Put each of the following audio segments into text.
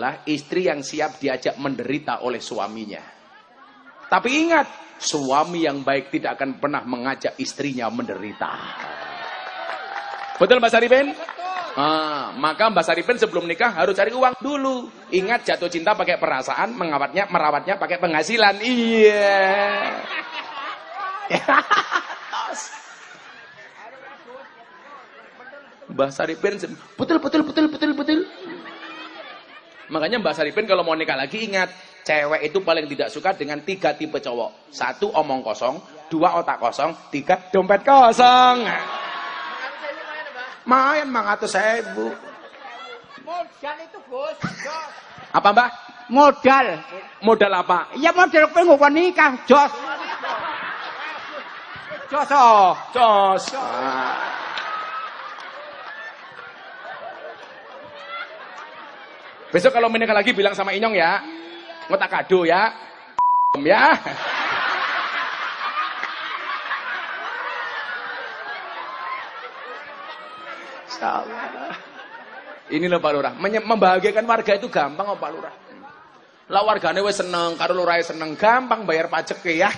adalah istri yang siap diajak menderita oleh suaminya. Tapi ingat, suami yang baik tidak akan pernah mengajak istrinya menderita. Betul Mbak Saripin? Ah, maka Mbak Saripin sebelum nikah harus cari uang dulu. Ingat jatuh cinta pakai perasaan, mengawatnya, merawatnya pakai penghasilan. Iya. Mbak Saripin, betul, betul, betul, betul, betul. Makanya Mbak Saripin kalau mau nikah lagi ingat, cewek itu paling tidak suka dengan tiga tipe cowok. Satu omong kosong, dua otak kosong, tiga dompet kosong. Main mangatus bu. Modal itu Gus. Apa Mbak? Modal. Modal apa? Ya modal nggo nikah, Jos. Jos. oh. Jos. Ah. Besok kalau menikah lagi bilang sama Inyong ya. Ngotak kado ya. ya. Ini loh Pak Lurah, membahagiakan warga itu gampang kok Pak Lurah. Lah wargane wis seneng, karo lurahe seneng, gampang bayar pajak ya.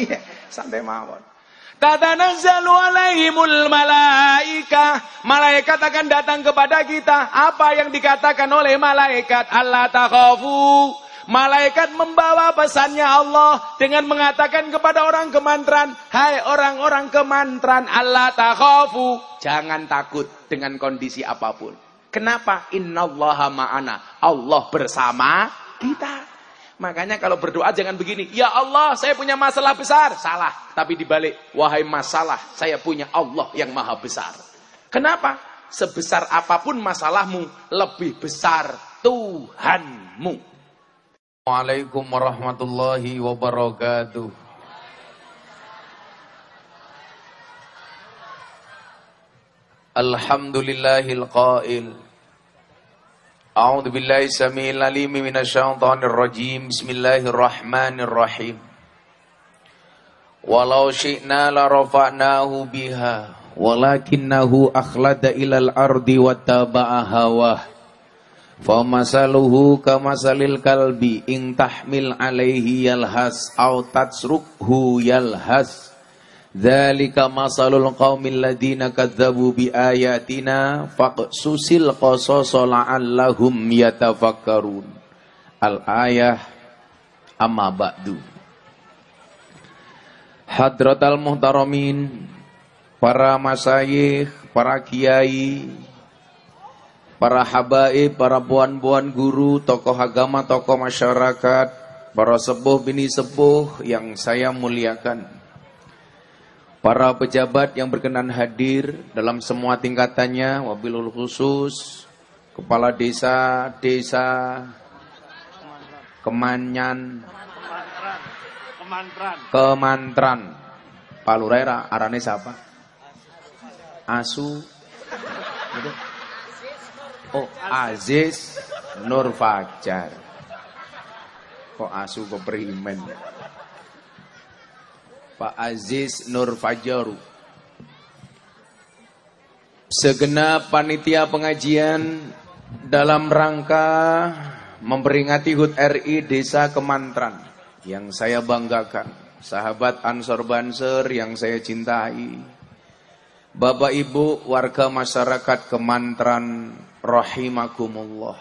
Santai mawon. Tatanazzalu alaihimul malaika. Malaikat akan datang kepada kita. Apa yang dikatakan oleh malaikat? Allah takhafu. Malaikat membawa pesannya Allah dengan mengatakan kepada orang kemantran, "Hai orang-orang kemantran, Allah takhafu." Jangan takut dengan kondisi apa pun. Kenapa? Innallaha ma'ana. Allah bersama kita. Makanya kalau berdoa jangan begini, "Ya Allah, saya punya masalah besar." Salah. Tapi dibalik, "Wahai masalah, saya punya Allah yang Maha besar." Kenapa? Sebesar apa pun masalahmu, lebih besar Tuhanmu. Waalaikumsalam warahmatullahi wabarakatuh. Alhamdulillahil qail. A'udzu billahi samil alim minasyaitonir rajim. Bismillahirrahmanirrahim. Walau syi'na la rafa'nahu biha walakinnahu akhlada ilal ardi wattaba'a hawah. Famasaluhu kamasalil kalbi in tahmil alaihi yalhas au tatsrukhu yalhas Dzalika masalul qaumil ladina kadzabu bi ayatina faqsusil qasasa la'allahum yatafakkarun Al ayah amma ba'du Hadratal muhtaramin para masayikh para kiai para habaib, para buan-buan guru, tokoh agama, tokoh masyarakat, para sepuh bini sepuh yang saya muliakan. Para pejabat yang berkenan hadir dalam semua tingkatannya, wabilul khusus, kepala desa, desa, kemanyan, Kemantran. kemantran. Pak Luraira, arane siapa? Asu. Gitu. Oh, Aziz Nur Fajar. Kok asu kok perimen? Pak Aziz Nur Fajaru. Segenap panitia pengajian dalam rangka memperingati HUT RI Desa Kemantran yang saya banggakan. Sahabat Ansor Banser yang saya cintai. Bapak Ibu warga masyarakat Kemantran rahimakumullah.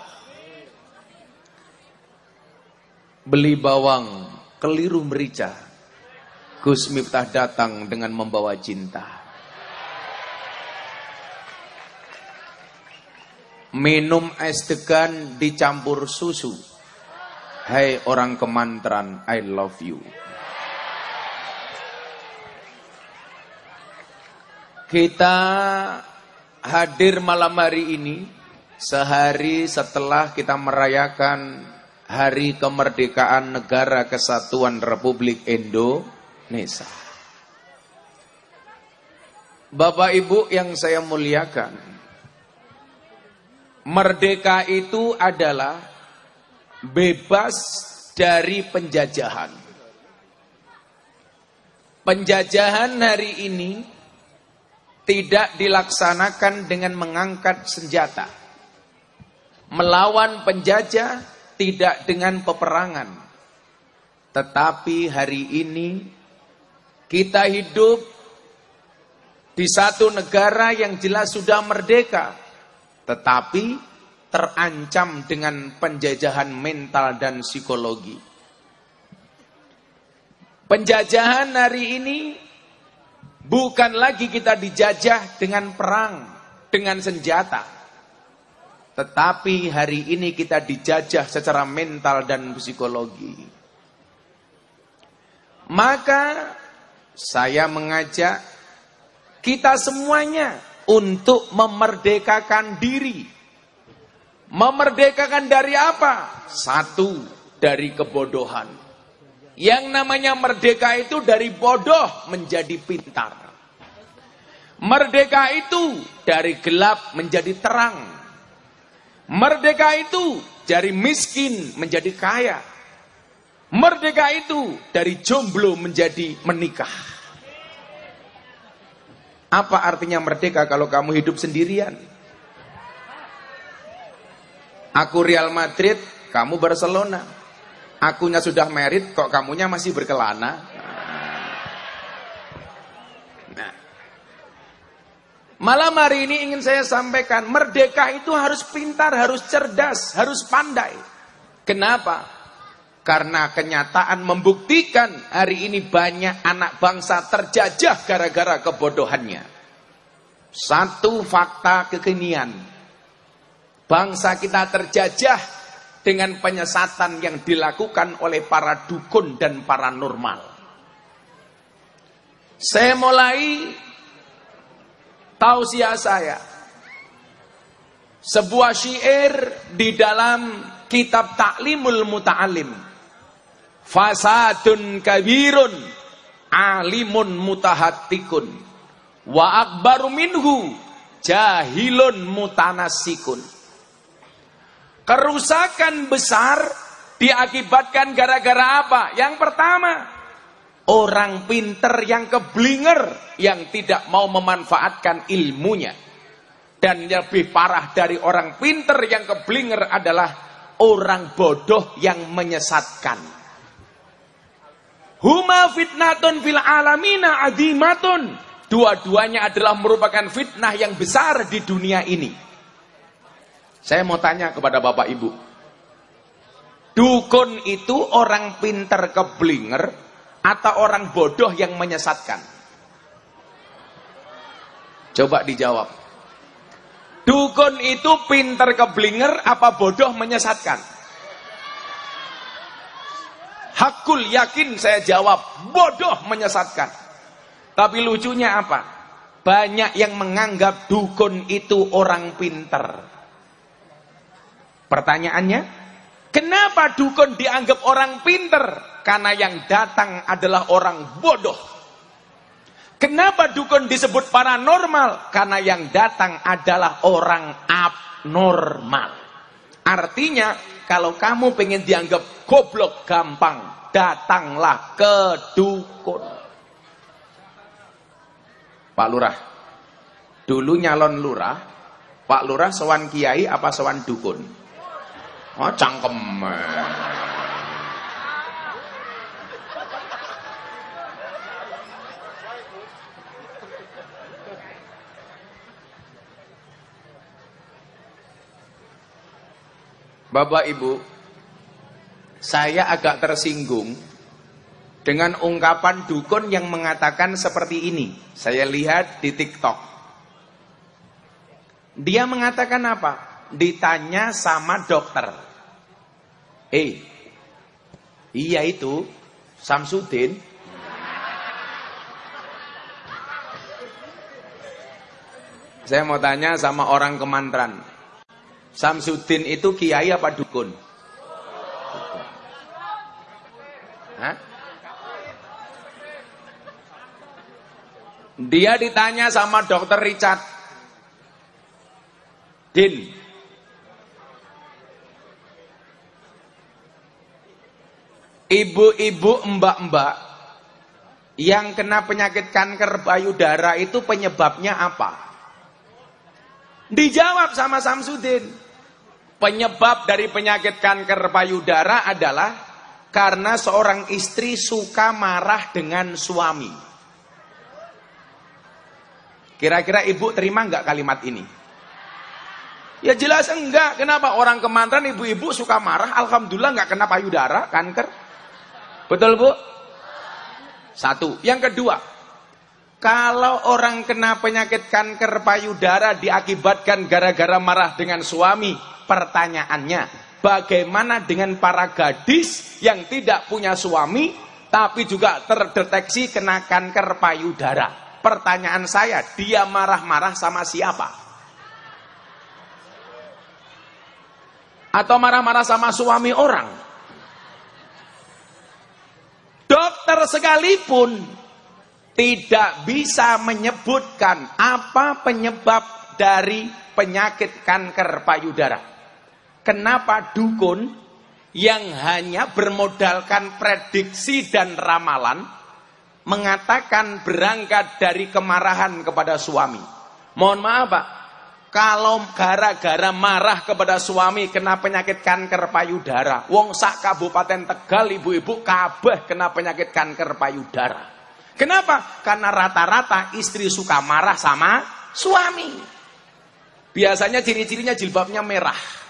Beli bawang, keliru merica. Gus Miftah datang dengan membawa cinta. Minum es degan dicampur susu. Hai orang Kemantran, I love you. Kita hadir malam hari ini sehari setelah kita merayakan Hari Kemerdekaan Negara Kesatuan Republik Indonesia. Bapak Ibu yang saya muliakan, merdeka itu adalah bebas dari penjajahan. Penjajahan hari ini tidak dilaksanakan dengan mengangkat senjata. melawan penjajah tidak dengan peperangan. Tetapi hari ini kita hidup di satu negara yang jelas sudah merdeka, tetapi terancam dengan penjajahan mental dan psikologi. Penjajahan hari ini bukan lagi kita dijajah dengan perang, dengan senjata. Tetapi hari ini kita dijajah secara mental dan psikologi. Maka saya mengajak kita semuanya untuk memerdekakan diri. Memerdekakan dari apa? Satu, dari kebodohan. Yang namanya merdeka itu dari bodoh menjadi pintar. Merdeka itu dari gelap menjadi terang. Merdeka itu dari miskin menjadi kaya. Merdeka itu dari jomblo menjadi menikah. Apa artinya merdeka kalau kamu hidup sendirian? Aku Real Madrid, kamu Barcelona. Akunya sudah merit, kok kamunya masih berkelana? Nah. Malam hari ini ingin saya sampaikan, merdeka itu harus pintar, harus cerdas, harus pandai. Kenapa? Karena kenyataan membuktikan hari ini banyak anak bangsa terjajah gara-gara kebodohannya. Satu fakta kekinian. Bangsa kita terjajah dengan penyesatan yang dilakukan oleh para dukun dan paranormal. Saya mulai tausiah saya. Sebuah syair di dalam kitab Taklimul Muta'alim fasadun kabirun alimun mutahattikun. Wa akbaru minhu jahilun mutanasikun. Kerusakan besar diakibatkan gara-gara apa? Yang pertama orang pinter yang keblinger yang tidak mau memanfaatkan ilmunya. Dan lebih parah dari orang pinter yang keblinger adalah orang bodoh yang menyesatkan Huma fitnatun fil alamina adimatun. Dua-duanya adalah merupakan fitnah yang besar di dunia ini. Saya mau tanya kepada Bapak Ibu. Dukun itu orang pinter keblinger atau orang bodoh yang menyesatkan? Coba dijawab. Dukun itu pinter keblinger apa bodoh menyesatkan? Hakul yakin saya jawab, bodoh menyesatkan. Tapi lucunya apa? Banyak yang menganggap dukun itu orang pinter. Pertanyaannya, kenapa dukun dianggap orang pinter? Karena yang datang adalah orang bodoh. Kenapa dukun disebut paranormal? Karena yang datang adalah orang abnormal. Artinya, kalau kamu pengen dianggap goblok gampang, datanglah ke dukun. Pak Lurah, dulu nyalon lurah, Pak Lurah sowan kiai apa sowan dukun? Oh cangkem. Bapak Ibu, saya agak tersinggung dengan ungkapan dukun yang mengatakan seperti ini. Saya lihat di TikTok. Dia mengatakan apa? Ditanya sama dokter. Eh, iya itu Samsudin. Saya mau tanya sama orang kemantran. Samsudin itu kiai apa dukun? Hah? Dia ditanya sama dokter Richard. Din. Ibu-ibu, mbak-mbak yang kena penyakit kanker payudara itu penyebabnya apa? Dijawab sama Samsudin. Penyebab dari penyakit kanker payudara adalah karena seorang istri suka marah dengan suami. Kira-kira ibu terima nggak kalimat ini? Ya jelas enggak. Kenapa? Orang kemantan ibu-ibu suka marah. Alhamdulillah nggak kena payudara, kanker. Betul bu? Satu. Yang kedua, kalau orang kena penyakit kanker payudara diakibatkan gara-gara marah dengan suami, pertanyaannya, bagaimana dengan para gadis yang tidak punya suami, tapi juga terdeteksi kena kanker payudara? Pertanyaan saya, dia marah-marah sama siapa? Atau marah-marah sama suami orang? Dokter sekalipun tidak bisa menyebutkan apa penyebab dari penyakit kanker payudara. Kenapa dukun yang hanya bermodalkan prediksi dan ramalan mengatakan berangkat dari kemarahan kepada suami? Mohon maaf Pak, kalau gara-gara marah kepada suami kena penyakit kanker payudara. Wong sak kabupaten Tegal ibu-ibu kabeh kena penyakit kanker payudara. Kenapa? Karena rata-rata istri suka marah sama suami. Biasanya ciri-cirinya jilbabnya merah.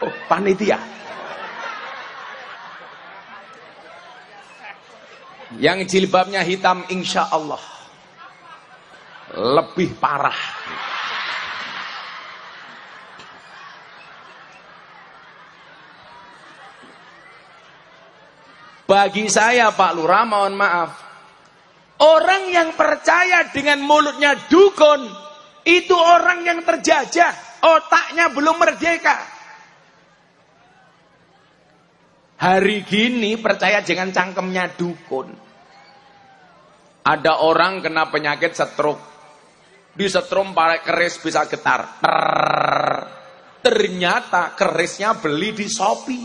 Oh, panitia. Yang jilbabnya hitam insya Allah lebih parah. Bagi saya Pak Lurah mohon maaf. Orang yang percaya dengan mulutnya dukun itu orang yang terjajah, otaknya belum merdeka. Hari gini percaya dengan cangkemnya dukun. Ada orang kena penyakit stroke. Di setrum para keris bisa getar. Ternyata kerisnya beli di Shopee.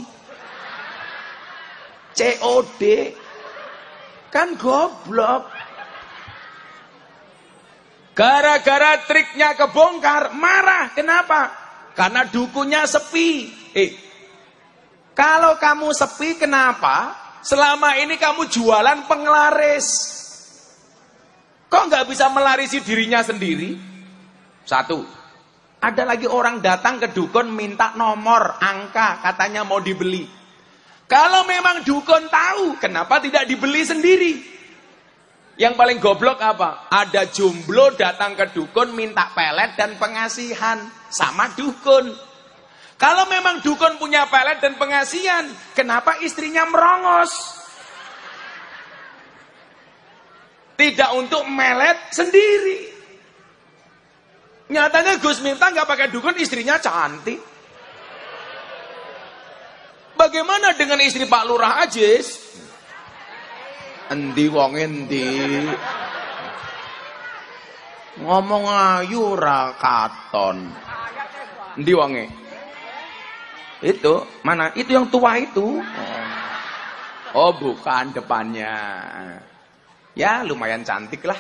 COD. Kan goblok. Gara-gara triknya kebongkar, marah. Kenapa? Karena dukunya sepi. Eh, kalau kamu sepi kenapa? Selama ini kamu jualan penglaris. Kok nggak bisa melarisi dirinya sendiri? Satu. Ada lagi orang datang ke dukun minta nomor, angka, katanya mau dibeli. Kalau memang dukun tahu, kenapa tidak dibeli sendiri? Yang paling goblok apa? Ada jomblo datang ke dukun minta pelet dan pengasihan. Sama dukun. Kalau memang dukun punya pelet dan pengasihan, kenapa istrinya merongos? Tidak untuk melet sendiri. Nyatanya Gus minta nggak pakai dukun, istrinya cantik. Bagaimana dengan istri Pak Lurah Ajis? Endi wong endi? Ngomong ayu ra katon. Endi wonge? Itu, mana? Itu yang tua itu. Oh, bukan depannya. Ya, lumayan cantik lah.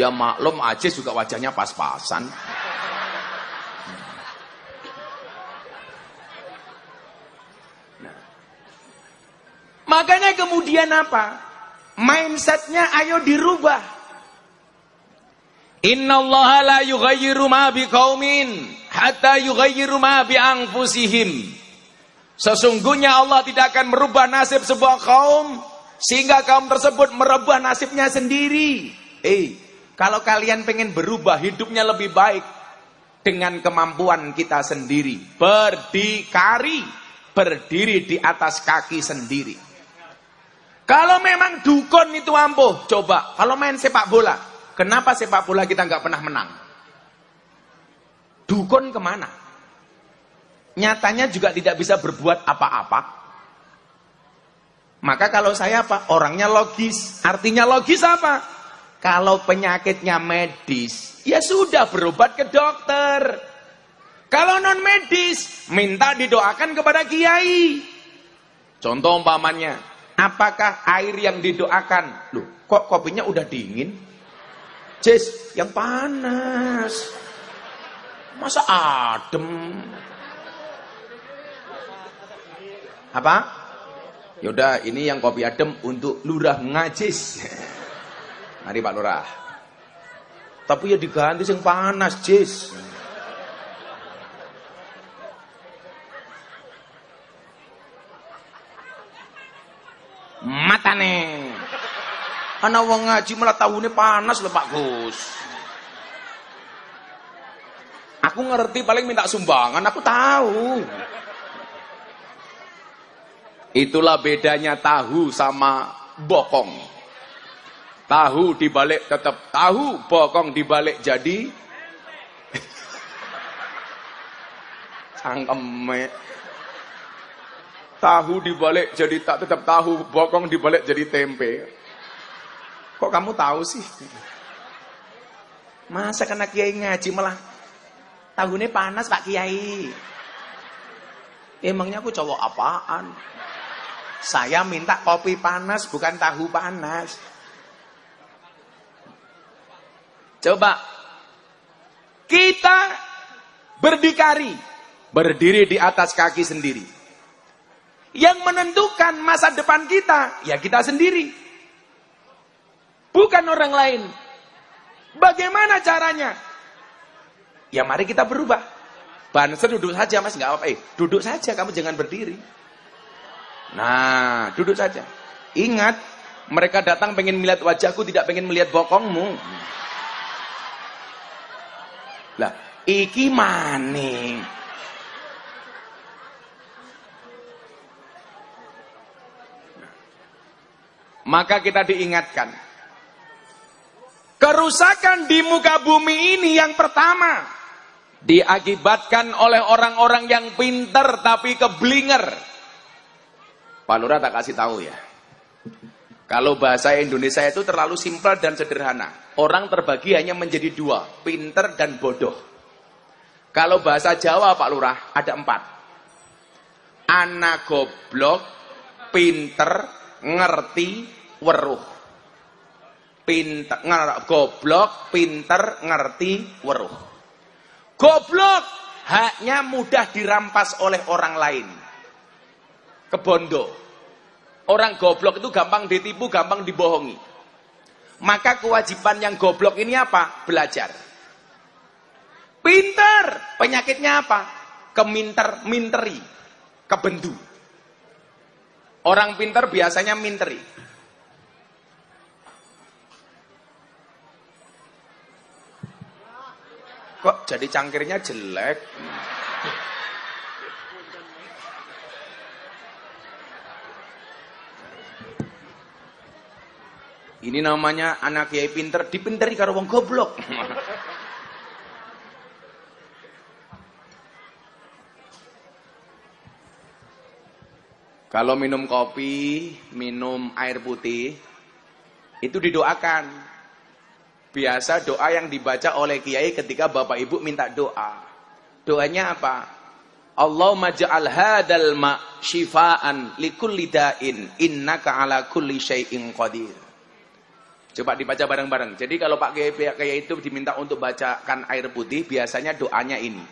Ya maklum aja juga wajahnya pas-pasan. Nah. Makanya kemudian apa? Mindsetnya ayo dirubah. Inna Allah la yughayyiru ma biqaumin hatta yughayyiru ma bi anfusihim. Sesungguhnya Allah tidak akan merubah nasib sebuah kaum sehingga kaum tersebut merubah nasibnya sendiri. Eh, kalau kalian pengen berubah hidupnya lebih baik dengan kemampuan kita sendiri, berdikari, berdiri di atas kaki sendiri. Kalau memang dukun itu ampuh, coba kalau main sepak bola, Kenapa sepak bola kita nggak pernah menang? Dukun ke mana? Nyatanya juga tidak bisa berbuat apa-apa. Maka kalau saya apa? Orangnya logis. Artinya logis apa? Kalau penyakitnya medis, ya sudah berobat ke dokter. Kalau non medis, minta didoakan kepada kiai. Contoh umpamanya, apakah air yang didoakan? Loh, Kok kopinya udah dingin? Jis, yang panas. Masa adem? Apa? Yaudah, ini yang kopi adem untuk lurah ngajis. Mari Pak Lurah. Tapi ya diganti yang panas, Jis. Matane. Ana wong ngaji malah tahunnya panas lho Pak Gus. Aku ngerti paling minta sumbangan, aku tahu. Itulah bedanya tahu sama bokong. Tahu dibalik tetap tahu, bokong dibalik jadi cangkeme. Tahu dibalik jadi tak tetap tahu, bokong dibalik jadi tempe. Kok kamu tahu sih? Masa kena kiai ngaji malah tahunnya panas Pak Kiai. Emangnya aku cowok apaan? Saya minta kopi panas bukan tahu panas. Coba kita berdikari, berdiri di atas kaki sendiri. Yang menentukan masa depan kita, ya kita sendiri. Bukan orang lain. Bagaimana caranya? Ya mari kita berubah. Banser duduk saja mas, nggak apa-apa. Eh, duduk saja, kamu jangan berdiri. Nah, duduk saja. Ingat, mereka datang pengen melihat wajahku, tidak pengen melihat bokongmu. Lah, iki maning. Maka kita diingatkan. Kerusakan di muka bumi ini yang pertama diakibatkan oleh orang-orang yang pinter tapi keblinger. Pak Lurah tak kasih tahu ya. Kalau bahasa Indonesia itu terlalu simpel dan sederhana. Orang terbagi hanya menjadi dua, pinter dan bodoh. Kalau bahasa Jawa Pak Lurah ada empat. Anak goblok, pinter, ngerti, weruh. Pinter, nger, goblok, pinter, ngerti, weruh. Goblok haknya mudah dirampas oleh orang lain. Kebondo. Orang goblok itu gampang ditipu, gampang dibohongi. Maka kewajiban yang goblok ini apa? Belajar. Pinter, penyakitnya apa? Keminter, minteri, kebendu. Orang pinter biasanya minteri. Kok jadi cangkirnya jelek? Ini namanya anak kiai pinter, dipinteri karo wong goblok. Kalau minum kopi, minum air putih, itu didoakan. Biasa doa yang dibaca oleh kiai ketika bapak ibu minta doa. Doanya apa? Allahumma ja'al hadal ma shifaan likulli da'in innaka ala kulli syai'in qadir. Coba dibaca bareng-bareng. Jadi kalau Pak Kiai Kiai itu diminta untuk bacakan air putih, biasanya doanya ini.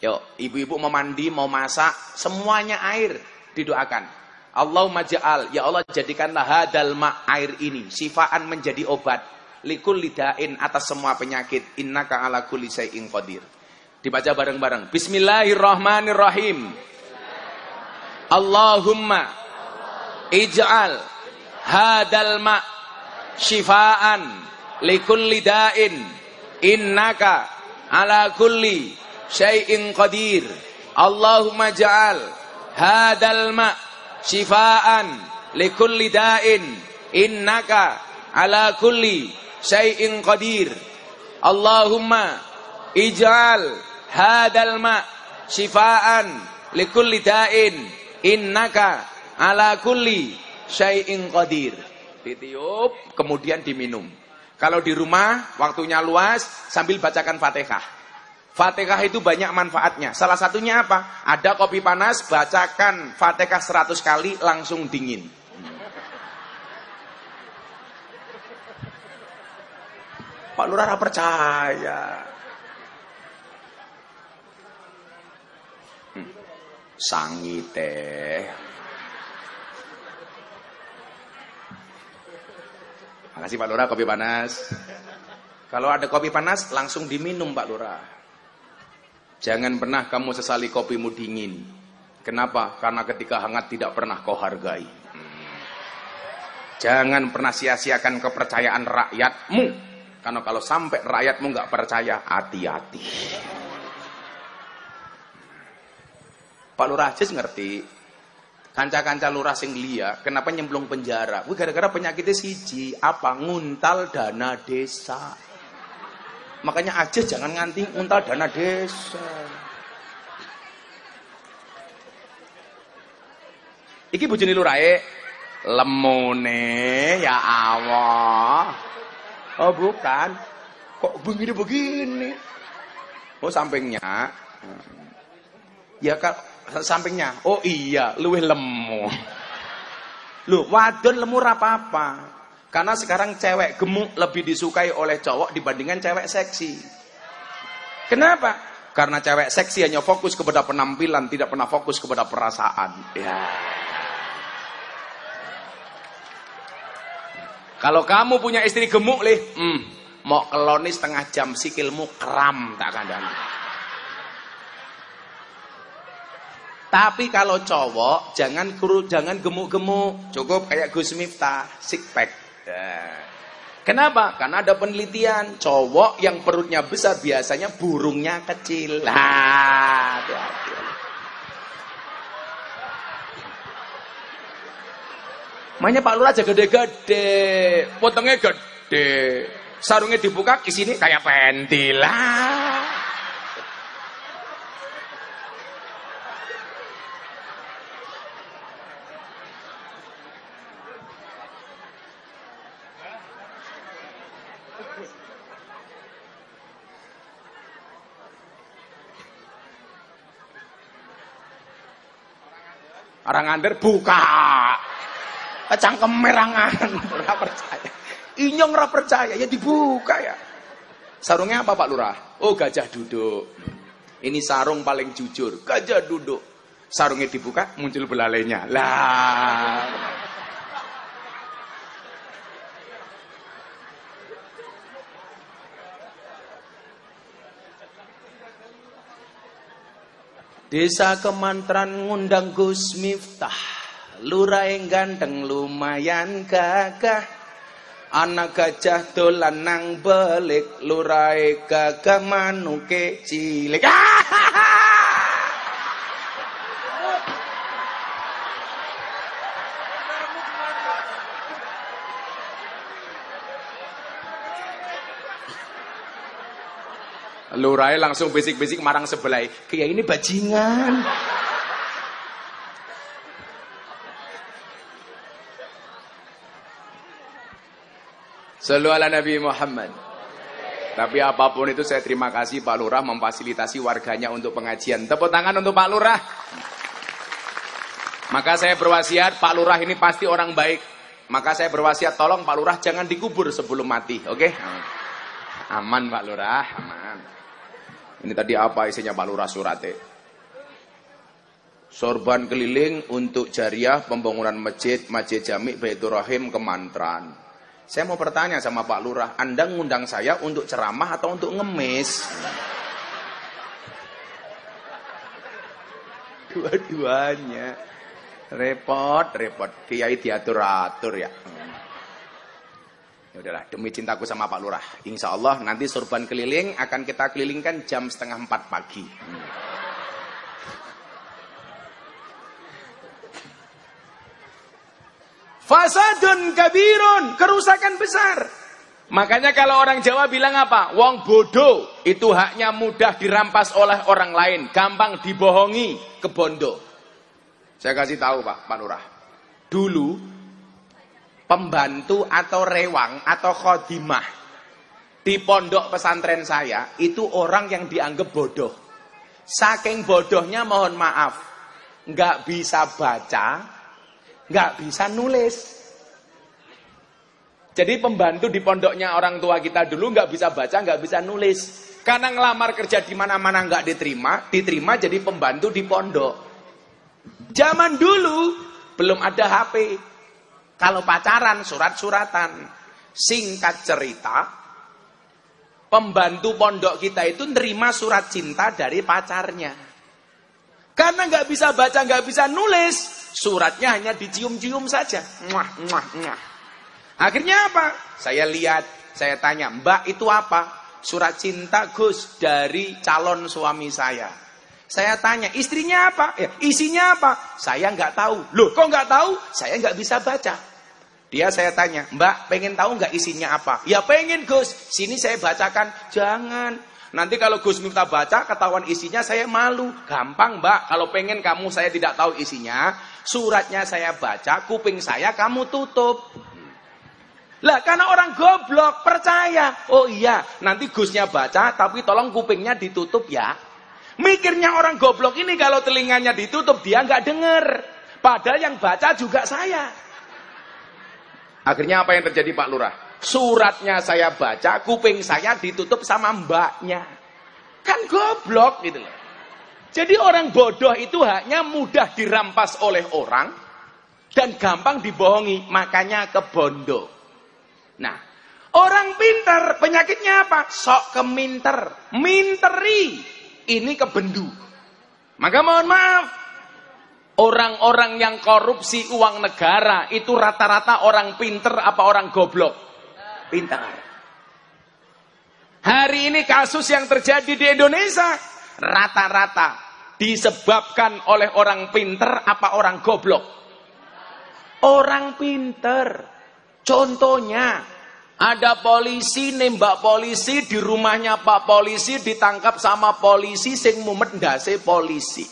Yuk, ibu-ibu mau mandi, mau masak, semuanya air didoakan. Allahumma ja'al, ya Allah jadikanlah hadal ma air ini sifaan menjadi obat likul lidain atas semua penyakit innaka ala kulli syai'in qadir. Dibaca bareng-bareng. Bismillahirrahmanirrahim. Allahumma ij'al hadal ma' syifaan likulli da'in innaka ala kulli syai'in qadir Allahumma ja'al hadal ma syifaan likulli da'in innaka ala kulli syai'in qadir Allahumma ij'al hadal ma syifaan likulli da'in innaka ala kulli syai'in qadir ditiup, kemudian diminum. Kalau di rumah, waktunya luas, sambil bacakan fatihah. Fatihah itu banyak manfaatnya. Salah satunya apa? Ada kopi panas, bacakan fatihah 100 kali, langsung dingin. Pak Lurah percaya. Hmm. Sangi teh. Makasih Pak Lurah kopi panas. Kalau ada kopi panas langsung diminum Pak Lurah. Jangan pernah kamu sesali kopimu dingin. Kenapa? Karena ketika hangat tidak pernah kau hargai. Hmm. Jangan pernah sia-siakan kepercayaan rakyatmu. Karena kalau sampai rakyatmu nggak percaya, hati-hati. Pak Lurah Jis ngerti. Kanca-kanca lurah sing liya, kenapa nyemplung penjara? Wih gara-gara penyakitnya siji, apa? Nguntal dana desa. Makanya aja jangan nganti nguntal dana desa. Iki bojone lurahe lemone ya Allah. Oh bukan. Kok begini-begini? Oh sampingnya. Ya kak sampingnya. Oh iya, luwih lemu. Loh, wadon lemu apa-apa. Karena sekarang cewek gemuk lebih disukai oleh cowok dibandingkan cewek seksi. Kenapa? Karena cewek seksi hanya fokus kepada penampilan, tidak pernah fokus kepada perasaan. Ya. Kalau kamu punya istri gemuk, lih, hmm, mau keloni setengah jam sikilmu kram tak kandang. Tapi kalau cowok jangan kuru, jangan gemuk-gemuk, cukup kayak Gus Miftah, six pack. Kenapa? Karena ada penelitian, cowok yang perutnya besar biasanya burungnya kecil. Lah, Makanya Pak Lurah aja gede-gede, potongnya gede, sarungnya dibuka di sini kayak pentil lah. Orang under buka. Cangkem merangan, ora percaya. Inyong ora percaya, ya dibuka ya. Sarungnya apa Pak Lurah? Oh gajah duduk. Ini sarung paling jujur, gajah duduk. Sarungnya dibuka, muncul belalainya. Lah. Desa Kemantran ngundang Gus Miftah. Yang ganteng lumayan gagah Anak gajah dolan nang belik Lurah gagah manuke cilik Lurai langsung bisik-bisik marang sebelah. Kayak ini bajingan. Selalu ala Nabi Muhammad. Tapi apa pun itu saya terima kasih Pak Lurah memfasilitasi warganya untuk pengajian. Tepuk tangan untuk Pak Lurah. Maka saya berwasiat Pak Lurah ini pasti orang baik. Maka saya berwasiat tolong Pak Lurah jangan dikubur sebelum mati, oke? Okay? Aman Pak Lurah, aman. Ini tadi apa isinya Pak Lurah surate? Sorban keliling untuk jariah pembangunan masjid, masjid Jami Baitur Rahim Kemantran. Saya mau bertanya sama Pak Lurah, Anda ngundang saya untuk ceramah atau untuk ngemis? Dua-duanya. Repot, repot. Kiai diatur-atur ya. Ya udahlah, demi cintaku sama Pak Lurah. Insya Allah nanti sorban keliling akan kita kelilingkan jam setengah empat pagi. Fasadun kabirun, kerusakan besar. Makanya kalau orang Jawa bilang apa? Wong bodoh itu haknya mudah dirampas oleh orang lain, gampang dibohongi, kebondo. Saya kasih tahu Pak, Lurah. Dulu pembantu atau rewang atau khodimah di pondok pesantren saya itu orang yang dianggap bodoh. Saking bodohnya mohon maaf, nggak bisa baca, nggak bisa nulis. Jadi pembantu di pondoknya orang tua kita dulu nggak bisa baca, nggak bisa nulis. Karena ngelamar kerja di mana-mana nggak diterima, diterima jadi pembantu di pondok. Zaman dulu belum ada HP. Kalau pacaran surat-suratan. Singkat cerita, pembantu pondok kita itu nerima surat cinta dari pacarnya. Karena nggak bisa baca, nggak bisa nulis, suratnya hanya dicium-cium saja. Muah, muah, muah. Akhirnya apa? Saya lihat, saya tanya, Mbak itu apa? Surat cinta Gus dari calon suami saya. Saya tanya, istrinya apa? Ya, isinya apa? Saya nggak tahu. Loh, kok nggak tahu? Saya nggak bisa baca. Dia saya tanya, Mbak, pengen tahu nggak isinya apa? Ya pengen Gus. Sini saya bacakan. Jangan. Nanti kalau Gus minta baca, ketahuan isinya saya malu. Gampang Mbak, kalau pengen kamu saya tidak tahu isinya, suratnya saya baca, kuping saya kamu tutup. Lah karena orang goblok percaya. Oh iya, nanti Gusnya baca tapi tolong kupingnya ditutup ya. Mikirnya orang goblok ini kalau telinganya ditutup dia nggak denger. Padahal yang baca juga saya. Akhirnya apa yang terjadi Pak Lurah? Suratnya saya baca, kuping saya ditutup sama mbaknya. Kan goblok gitu loh. Jadi orang bodoh itu hanya mudah dirampas oleh orang dan gampang dibohongi, makanya kebondo. Nah, orang pintar penyakitnya apa? Sok keminter, minteri. Ini kebendu. Maka mohon maaf, orang-orang yang korupsi uang negara itu rata-rata orang pinter apa orang goblok? Pintar. Hari ini kasus yang terjadi di Indonesia rata-rata disebabkan oleh orang pinter apa orang goblok? Orang pinter. Contohnya, ada polisi nembak polisi di rumahnya Pak polisi ditangkap sama polisi sing mumet ndase polisi.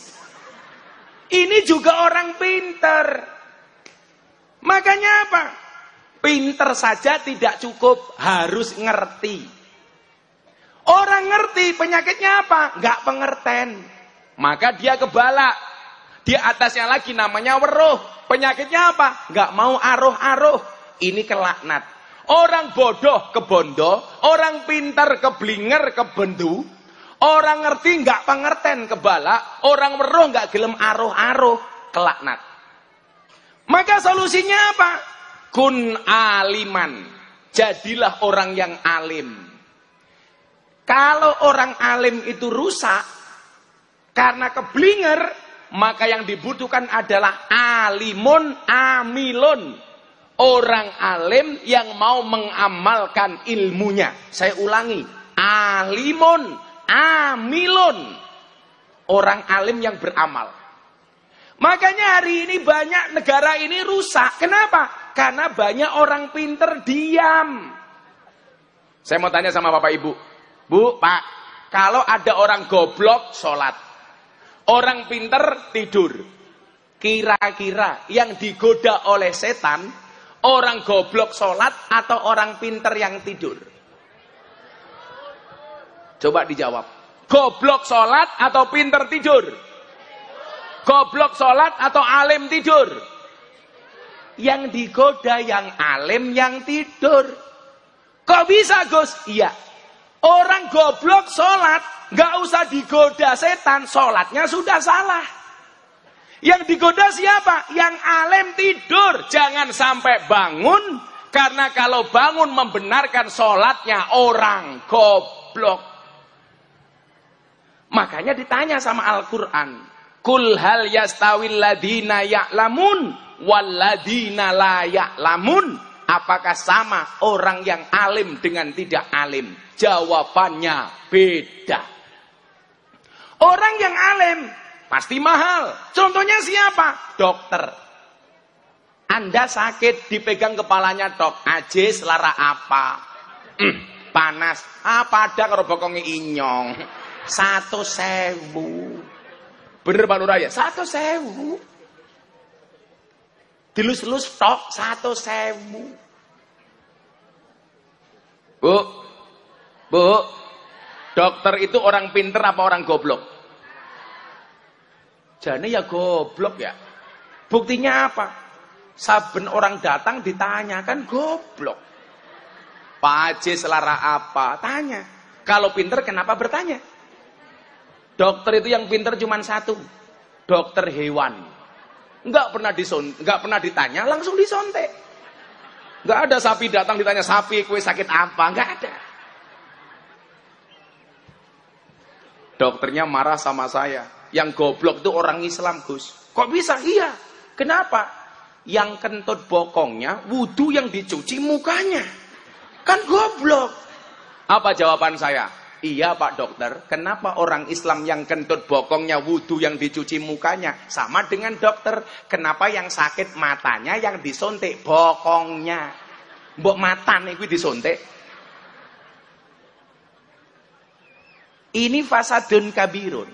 Ini juga orang pinter. Makanya apa? Pinter saja tidak cukup, harus ngerti. Orang ngerti penyakitnya apa? Enggak pengerten. Maka dia kebala. Di atasnya lagi namanya weruh. Penyakitnya apa? Enggak mau aruh-aruh. Ini kelaknat. Orang bodoh ke bondo, orang pintar ke blinger ke bendu, orang ngerti nggak pengerten kebala, orang weruh nggak gelem aruh-aruh, kelaknat. Maka solusinya apa? Kun aliman. Jadilah orang yang alim. Kalau orang alim itu rusak karena keblinger, maka yang dibutuhkan adalah alimun amilun. Orang alim yang mau mengamalkan ilmunya. Saya ulangi. Alimun, amilun. Orang alim yang beramal. Makanya hari ini banyak negara ini rusak. Kenapa? Karena banyak orang pinter diam. Saya mau tanya sama Bapak Ibu. Bu, Pak, kalau ada orang goblok sholat. Orang pinter tidur. Kira-kira yang digoda oleh setan Orang goblok sholat atau orang pinter yang tidur? Coba dijawab. Goblok sholat atau pinter tidur? Goblok sholat atau alim tidur? Yang digoda yang alim yang tidur. Kok bisa Gus? Iya. Orang goblok sholat, nggak usah digoda setan, sholatnya sudah salah. Yang digoda siapa? Yang alim tidur. Jangan sampai bangun. Karena kalau bangun membenarkan sholatnya orang goblok. Makanya ditanya sama Al-Quran. Kul hal yastawil ladina ya'lamun. Walladina la ya'lamun. Apakah sama orang yang alim dengan tidak alim? Jawabannya beda. Orang yang alim Pasti mahal. Contohnya siapa? Dokter. Anda sakit dipegang kepalanya dok. Ajis lara apa? Mm, panas. Apa ada kalau inyong? Satu sewu. Bener Pak Nuraya? Satu sewu. Dilus-lus tok satu sewu. Bu, bu, dokter itu orang pinter apa orang goblok? Jane ya goblok ya. Buktinya apa? Saben orang datang ditanya kan goblok. Pak Haji selara apa? Tanya. Kalau pinter kenapa bertanya? Dokter itu yang pinter cuma satu. Dokter hewan. Enggak pernah dison, enggak pernah ditanya, langsung disontek. Enggak ada sapi datang ditanya sapi kue sakit apa, enggak ada. Dokternya marah sama saya. Yang goblok itu orang Islam, Gus. Kok bisa? Iya. Kenapa? Yang kentut bokongnya, wudhu yang dicuci mukanya. Kan goblok. Apa jawaban saya? Iya Pak Dokter, kenapa orang Islam yang kentut bokongnya wudhu yang dicuci mukanya? Sama dengan dokter, kenapa yang sakit matanya yang disontek bokongnya? Mbok mata nih disontek. Ini fasadun kabirun.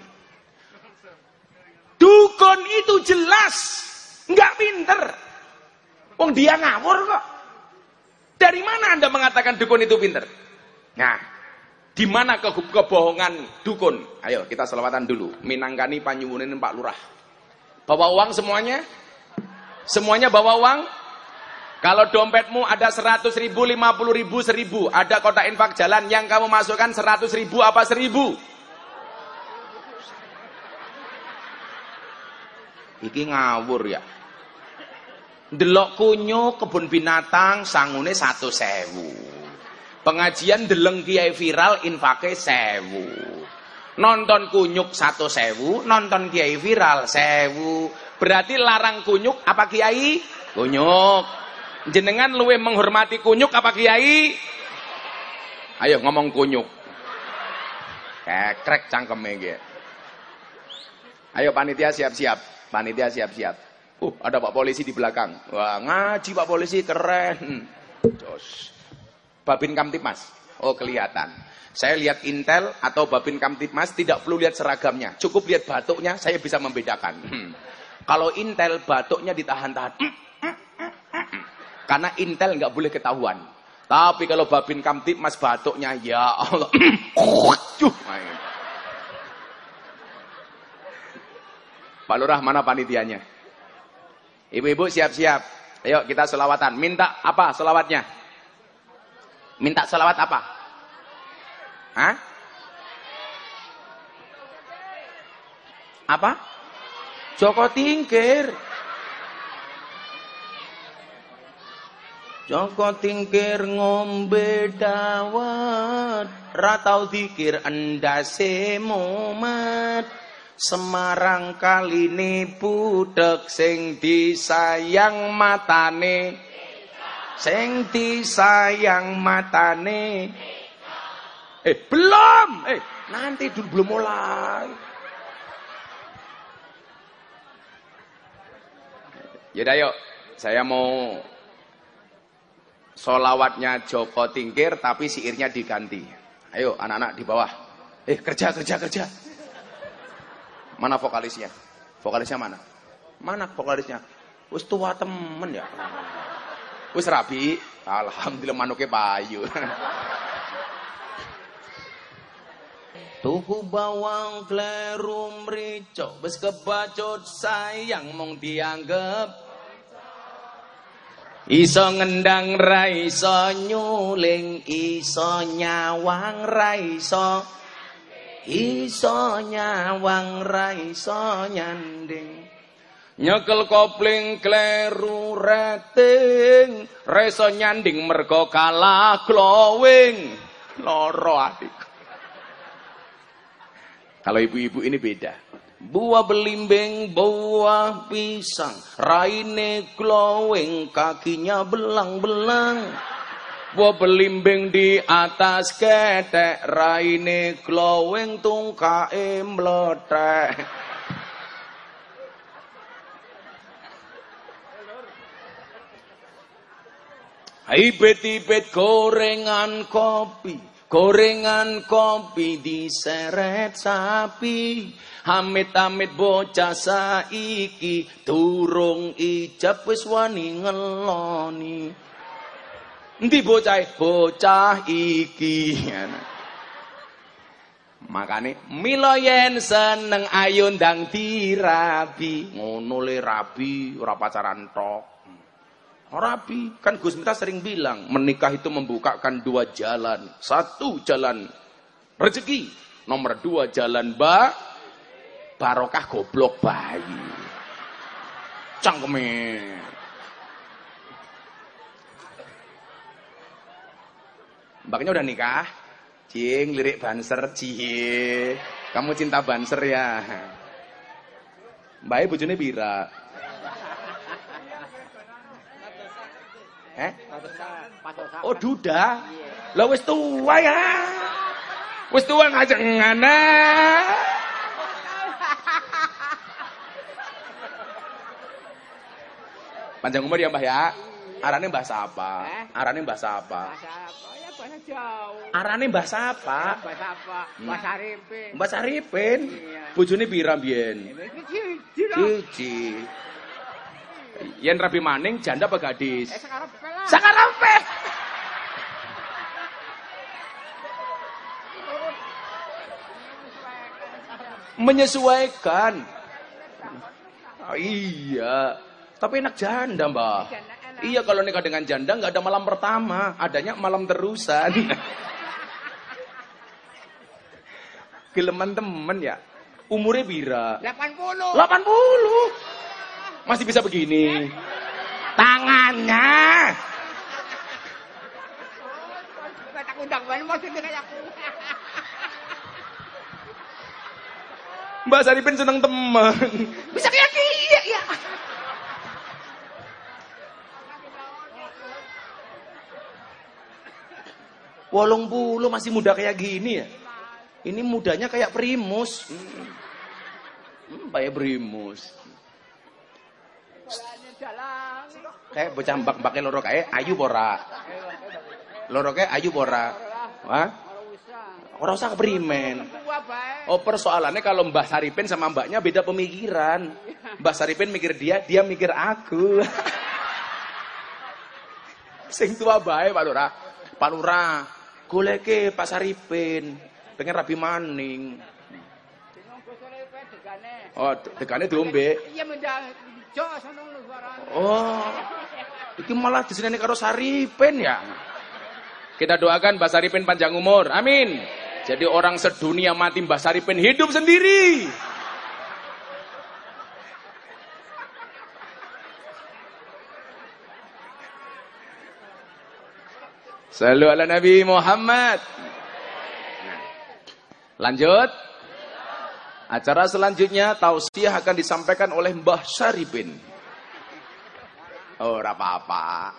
Dukun itu jelas nggak pinter. Wong dia ngawur kok. Dari mana Anda mengatakan dukun itu pinter? Nah, di mana ke kebohongan dukun? Ayo kita selawatan dulu. Minangkani panyuwunin Pak Lurah. Bawa uang semuanya? Semuanya bawa uang? Kalau dompetmu ada 100 ribu, 50 ribu, 1000. Ada kotak infak jalan yang kamu masukkan 100 ribu apa 1000? Iki ngawur ya. Delok kunyo kebun binatang sangune satu sewu. Pengajian deleng kiai viral infake sewu. Nonton kunyuk satu sewu, nonton kiai viral sewu. Berarti larang kunyuk apa kiai? Kunyuk. Jenengan luwe menghormati kunyuk apa kiai? Ayo ngomong kunyuk. Kekrek cangkeme gitu. Ayo panitia siap-siap. Panitia siap-siap. Uh, ada Pak Polisi di belakang. Wah, ngaji Pak Polisi keren. Jos. Babin Kamtipmas. Oh, kelihatan. Saya lihat Intel atau Babin Kamtipmas tidak perlu lihat seragamnya. Cukup lihat batuknya, saya bisa membedakan. Hmm. Kalau Intel batuknya ditahan-tahan. Karena Intel nggak boleh ketahuan. Tapi kalau Babin Kamtipmas batuknya ya Allah. Pak Lurah mana panitianya? Ibu-ibu siap-siap. Ayo kita selawatan. Minta apa selawatnya? Minta selawat apa? Hah? Apa? Joko tingkir. Joko tingkir ngombe dawat, ratau dikir endase momat. Semarang kali ini budek sing disayang matane sing disayang matane eh belum eh nanti dulu belum mulai Yaudah yuk saya mau solawatnya Joko Tingkir tapi siirnya diganti ayo anak-anak di bawah eh kerja kerja kerja Mana vokalisnya? Vokalisnya mana? Mana vokalisnya? Wis tua temen ya. Wis rabi. Alhamdulillah manuke payu. Tuku bawang klerum rico Wis kebacut sayang mong dianggap Iso ngendang ra iso nyuling. Iso nyawang ra iso. Iso nyawang ra iso nyanding nyekel kopling kleru rating reso nyanding mergo kalah glowing. Loro adik. Kalau ibu-ibu ini beda. Buah belimbing buah pisang raine glowing kakinya belang-belang. Wa belimbing di atas ketek raine glowing tungkae mlethek. Ibet-ibet gorengan kopi, gorengan kopi diseret sapi. Amit-amit bocah saiki durung ijab wis wani ngeloni. Endi bocah? Bocah iki. Makane mila yen seneng ayo ndang dirabi. Ngono le rabi ora pacaran tok. Rabi. Kan Gus Miftah sering bilang, menikah itu membukakan dua jalan. Satu jalan rezeki, nomor dua jalan ba barokah goblok bayi. Cangkeme. Mbaknya udah nikah? Cing, lirik banser, cie. Kamu cinta banser ya? Mbaknya bojone bira. Eh? Oh duda. Lah wis tua ya. Wis tua ngajak ngana. Panjang umur ya Mbah ya. Arane bahasa apa? Eh? Arane bahasa apa? Bahasa apa? Ya bahasa Jawa. Arane bahasa apa? Bahasa apa? Bahasa Arifin. Mbak Saripin. Iya. Bojone pira mbiyen? Cici. Yen rabi maning janda apa gadis? Eh pet. Menyesuaikan. Oh, iya. Tapi enak janda, Mbak. Enak-enak. Iya, kalau nikah dengan janda nggak ada malam pertama, adanya malam terusan. Geleman temen ya. Umurnya bira. 80. 80. Masih bisa begini. Tangannya. Mbak Saripin seneng temen. Bisa kayak dia ya. Wolong bulu masih muda kayak gini ya. Ini mudanya kayak primus. Hmm, hmm kayak primus. Jalan. Kayak bocah mbak-mbaknya loro kayak ayu bora. Loro kayak ayu bora. Wah, usah. orang usah keprimen. Baik. Oh persoalannya kalau Mbah Saripin sama mbaknya beda pemikiran. Mbah Saripin mikir dia, dia mikir aku. Sing tua bae Pak Lurah. Pak Lurah, goleke Pak Saripin. Pengen rabi maning. Oh, dekane diombe. Iya mendah Oh. Iki malah diseneni karo Saripin ya. Kita doakan Mbah Saripin panjang umur. Amin. Jadi orang sedunia mati Mbah Saripin hidup sendiri. Selalu ala Nabi Muhammad. Nah, Lanjut. Acara selanjutnya tausiah akan disampaikan oleh Mbah Saripin. Oh, apa-apa.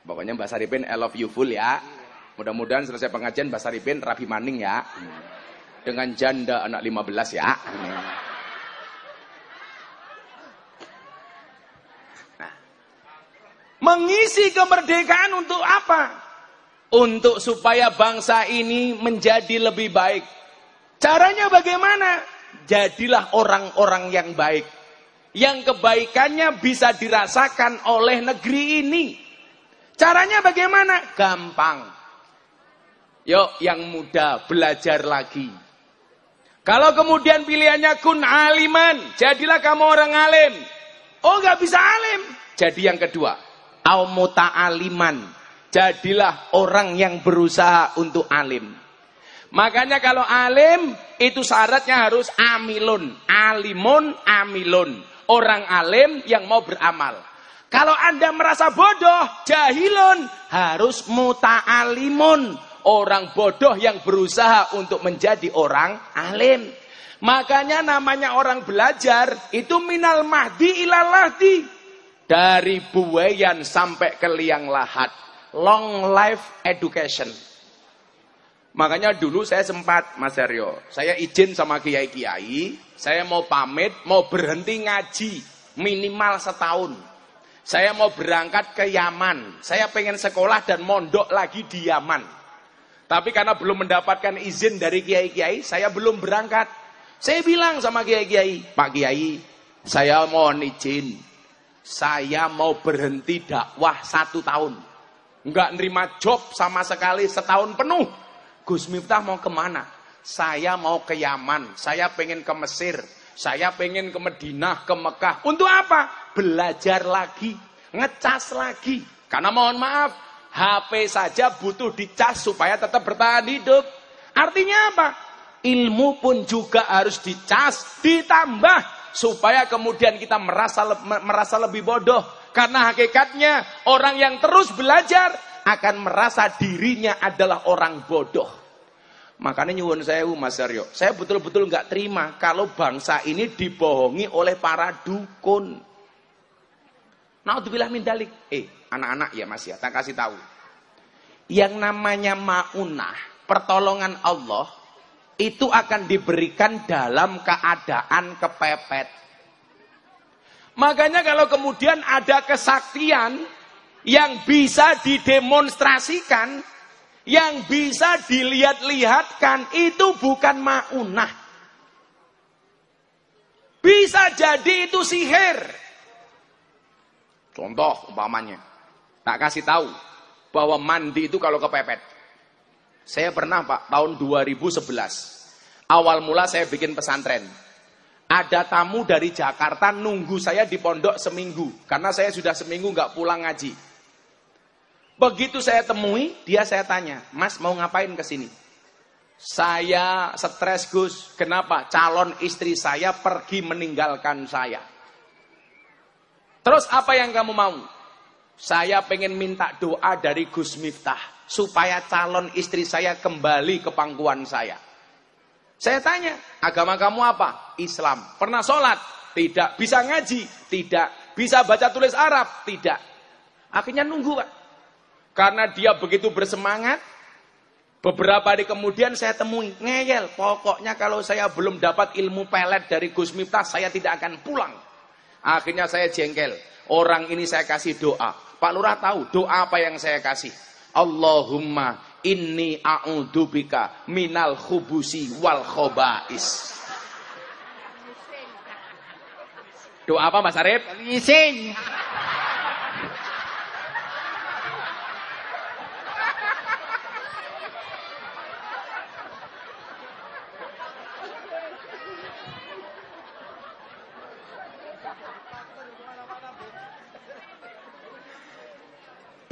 Pokoknya Mbah Saripin I love you full ya. Mudah-mudahan selesai pengajian Mbah Saripin rapi maning ya. Dengan janda anak 15 ya. Nah. Mengisi kemerdekaan untuk apa? Untuk supaya bangsa ini menjadi lebih baik. Caranya bagaimana? Jadilah orang-orang yang baik. Yang kebaikannya bisa dirasakan oleh negeri ini. Caranya bagaimana? Gampang. Yuk yang muda belajar lagi. Kalau kemudian pilihannya kun aliman, jadilah kamu orang alim. Oh nggak bisa alim. Jadi yang kedua, au aliman, jadilah orang yang berusaha untuk alim. Makanya kalau alim itu syaratnya harus amilun, alimun, amilun. Orang alim yang mau beramal. Kalau Anda merasa bodoh, jahilun, harus muta'alimun. Orang bodoh yang berusaha untuk menjadi orang alim. Makanya namanya orang belajar itu minal mahdi ilal lahdi. Dari buayan sampai ke liang lahat. Long life education. Makanya dulu saya sempat, Mas Aryo, saya izin sama kiai-kiai, saya mau pamit, mau berhenti ngaji, minimal setahun. Saya mau berangkat ke Yaman, saya pengen sekolah dan mondok lagi di Yaman. Tapi karena belum mendapatkan izin dari kiai-kiai, saya belum berangkat. Saya bilang sama kiai-kiai, Pak Kiai, saya mohon izin, saya mau berhenti dakwah satu tahun. Enggak nerima job sama sekali setahun penuh. Gus Miftah mau ke mana? Saya mau ke Yaman, saya pengen ke Mesir, saya pengen ke Madinah, ke Mekah. Untuk apa? Belajar lagi. ngecas lagi. Karena mohon maaf, HP saja butuh dicas supaya tetap bertahan hidup. Artinya apa? Ilmu pun juga harus dicas, ditambah supaya kemudian kita merasa merasa lebih bodoh. Karena hakikatnya orang yang terus belajar akan merasa dirinya adalah orang bodoh. Makanya nyuwun saya Mas Aryo, saya betul-betul nggak terima kalau bangsa ini dibohongi oleh para dukun. Naudzubillah min dalik. Eh, anak-anak ya Mas ya, tak kasih tahu. Yang namanya maunah, pertolongan Allah itu akan diberikan dalam keadaan kepepet. Makanya kalau kemudian ada kesaktian yang bisa didemonstrasikan, yang bisa dilihat-lihatkan, itu bukan maunah. Bisa jadi itu sihir. Contoh umpamanya, tak kasih tahu bahwa mandi itu kalau kepepet. Saya pernah Pak, tahun 2011. Awal mula saya bikin pesantren. Ada tamu dari Jakarta nunggu saya di pondok seminggu. Karena saya sudah seminggu nggak pulang ngaji. Begitu saya temui, dia saya tanya, Mas mau ngapain ke sini? Saya stres Gus, kenapa? Calon istri saya pergi meninggalkan saya. Terus apa yang kamu mau? Saya pengen minta doa dari Gus Miftah supaya calon istri saya kembali ke pangkuan saya. Saya tanya, agama kamu apa? Islam. Pernah sholat? Tidak. Bisa ngaji? Tidak. Bisa baca tulis Arab? Tidak. Akhirnya nunggu Pak. Karena dia begitu bersemangat, beberapa hari kemudian saya temui, ngeyel. Pokoknya kalau saya belum dapat ilmu pelet dari Gus Miftah, saya tidak akan pulang. Akhirnya saya jengkel. Orang ini saya kasih doa. Pak Lurah tahu doa apa yang saya kasih. Allahumma inni a'udzubika minal khubusi wal khobais. Doa apa Mas Arif? Isin.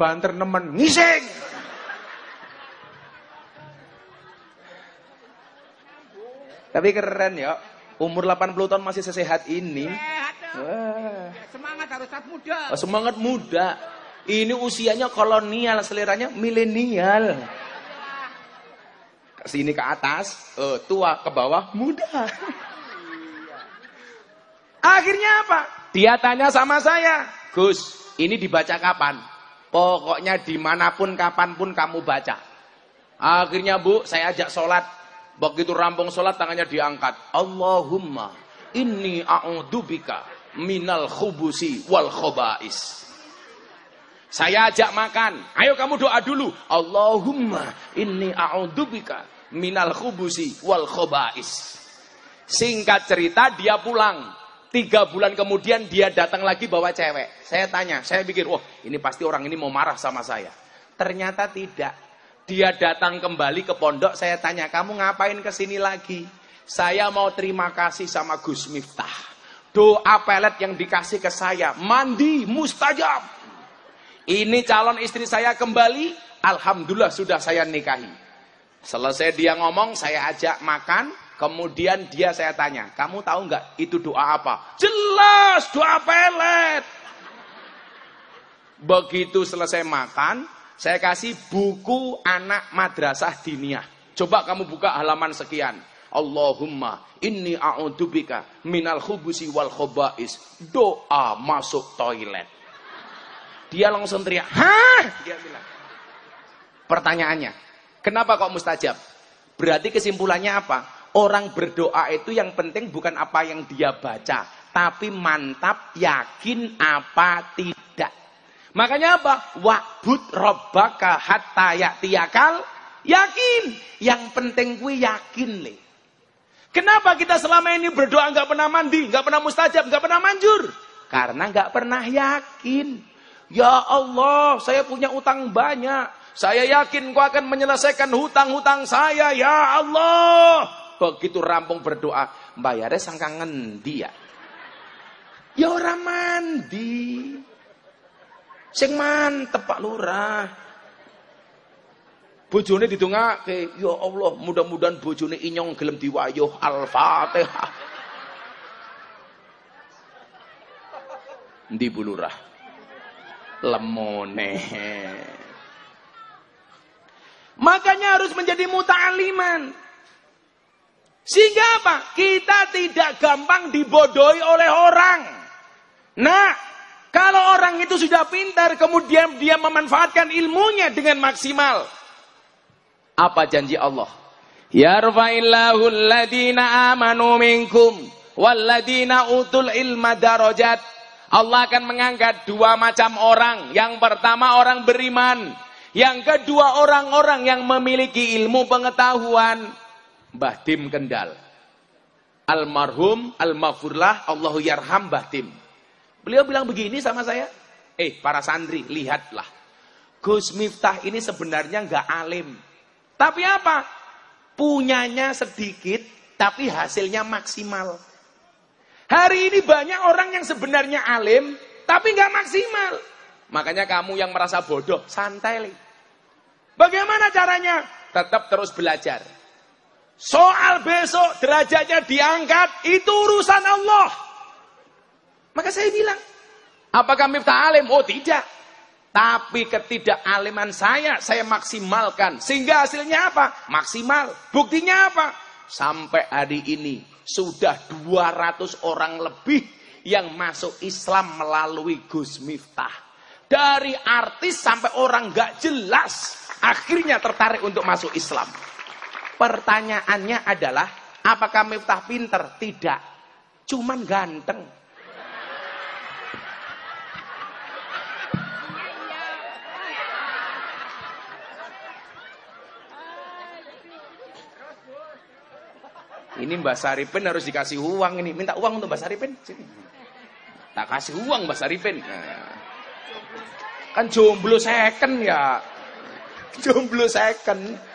Banter nemen ngising. Tapi keren ya. Umur 80 tahun masih sesehat ini. Sehat dong. Wah. Semangat harus tetap muda. Oh, semangat muda. Ini usianya kolonial, seleranya milenial. Ke sini ke atas, eh, tua ke bawah, muda. Akhirnya apa? Dia tanya sama saya, Gus, ini dibaca kapan? Pokoknya di mana pun, kapan pun kamu baca. Akhirnya bu, saya ajak sholat. Begitu rampung sholat, tangannya diangkat. Allahumma inni a'udzubika minal khubusi wal khobais. Saya ajak makan. Ayo kamu doa dulu. Allahumma inni a'udzubika minal khubusi wal khobais. Singkat cerita dia pulang. Tiga bulan kemudian dia datang lagi bawa cewek. Saya tanya, saya pikir, wah ini pasti orang ini mau marah sama saya. Ternyata tidak. Dia datang kembali ke pondok, saya tanya, kamu ngapain ke sini lagi? Saya mau terima kasih sama Gus Miftah. Doa pelet yang dikasih ke saya, mandi mustajab. Ini calon istri saya kembali, Alhamdulillah sudah saya nikahi. Selesai dia ngomong, saya ajak makan, Kemudian dia saya tanya, kamu tahu nggak itu doa apa? Jelas doa pelet. Begitu selesai makan, saya kasih buku anak madrasah diniyah. Coba kamu buka halaman sekian. Allahumma inni a'udzubika minal khubusi wal khobais. Doa masuk toilet. Dia langsung teriak, "Hah?" Dia bilang. Pertanyaannya, kenapa kok mustajab? Berarti kesimpulannya apa? Orang berdoa itu yang penting bukan apa yang dia baca, tapi mantap yakin apa tidak. Makanya apa? Wa'bud rabbaka hatta ya'tiyakal yakin. Yang penting gue yakin le. Kenapa kita selama ini berdoa nggak pernah mandi, nggak pernah mustajab, nggak pernah manjur? Karena nggak pernah yakin. Ya Allah, saya punya utang banyak. Saya yakin kau akan menyelesaikan hutang-hutang saya. Ya Allah. Begitu rampung berdoa, bayarnya sangka ngendi ya? Ya orang mandi. Sing mantep Pak Lurah. Bojone didongake, ya Allah, mudah-mudahan bojone inyong gelem diwayuh Al-Fatihah. Ndi Bu Lurah? Lemone. Makanya harus menjadi muta'aliman. Sehingga apa? Kita tidak gampang dibodohi oleh orang. Nah, kalau orang itu sudah pintar, kemudian dia memanfaatkan ilmunya dengan maksimal. Apa janji Allah? Yarfa'illahu alladhina amanu minkum walladhina utul ilma darajat. Allah akan mengangkat dua macam orang. Yang pertama orang beriman. Yang kedua orang-orang yang memiliki ilmu pengetahuan. Mbah Tim Kendal. Almarhum, almaghfurlah, Allahu yarham Mbah Tim. Beliau bilang begini sama saya. Eh, para santri, lihatlah. Gus Miftah ini sebenarnya nggak alim. Tapi apa? Punyanya sedikit, tapi hasilnya maksimal. Hari ini banyak orang yang sebenarnya alim, tapi nggak maksimal. Makanya kamu yang merasa bodoh, santai. Bagaimana caranya? Tetap terus belajar. Soal besok derajatnya diangkat, itu urusan Allah. Maka saya bilang, apakah Miftah alim? Oh tidak. Tapi ketidakaliman saya, saya maksimalkan. Sehingga hasilnya apa? Maksimal. Buktinya apa? Sampai hari ini, sudah 200 orang lebih yang masuk Islam melalui Gus Miftah. Dari artis sampai orang gak jelas. Akhirnya tertarik untuk masuk Islam. Pertanyaannya adalah, apakah Miftah pinter? Tidak. Cuman ganteng. Ini Mbak Saripin harus dikasih uang ini. Minta uang untuk Mbak Saripin. Sini. Tak kasih uang Mbak Saripin. Kan jomblo second ya. Jomblo second.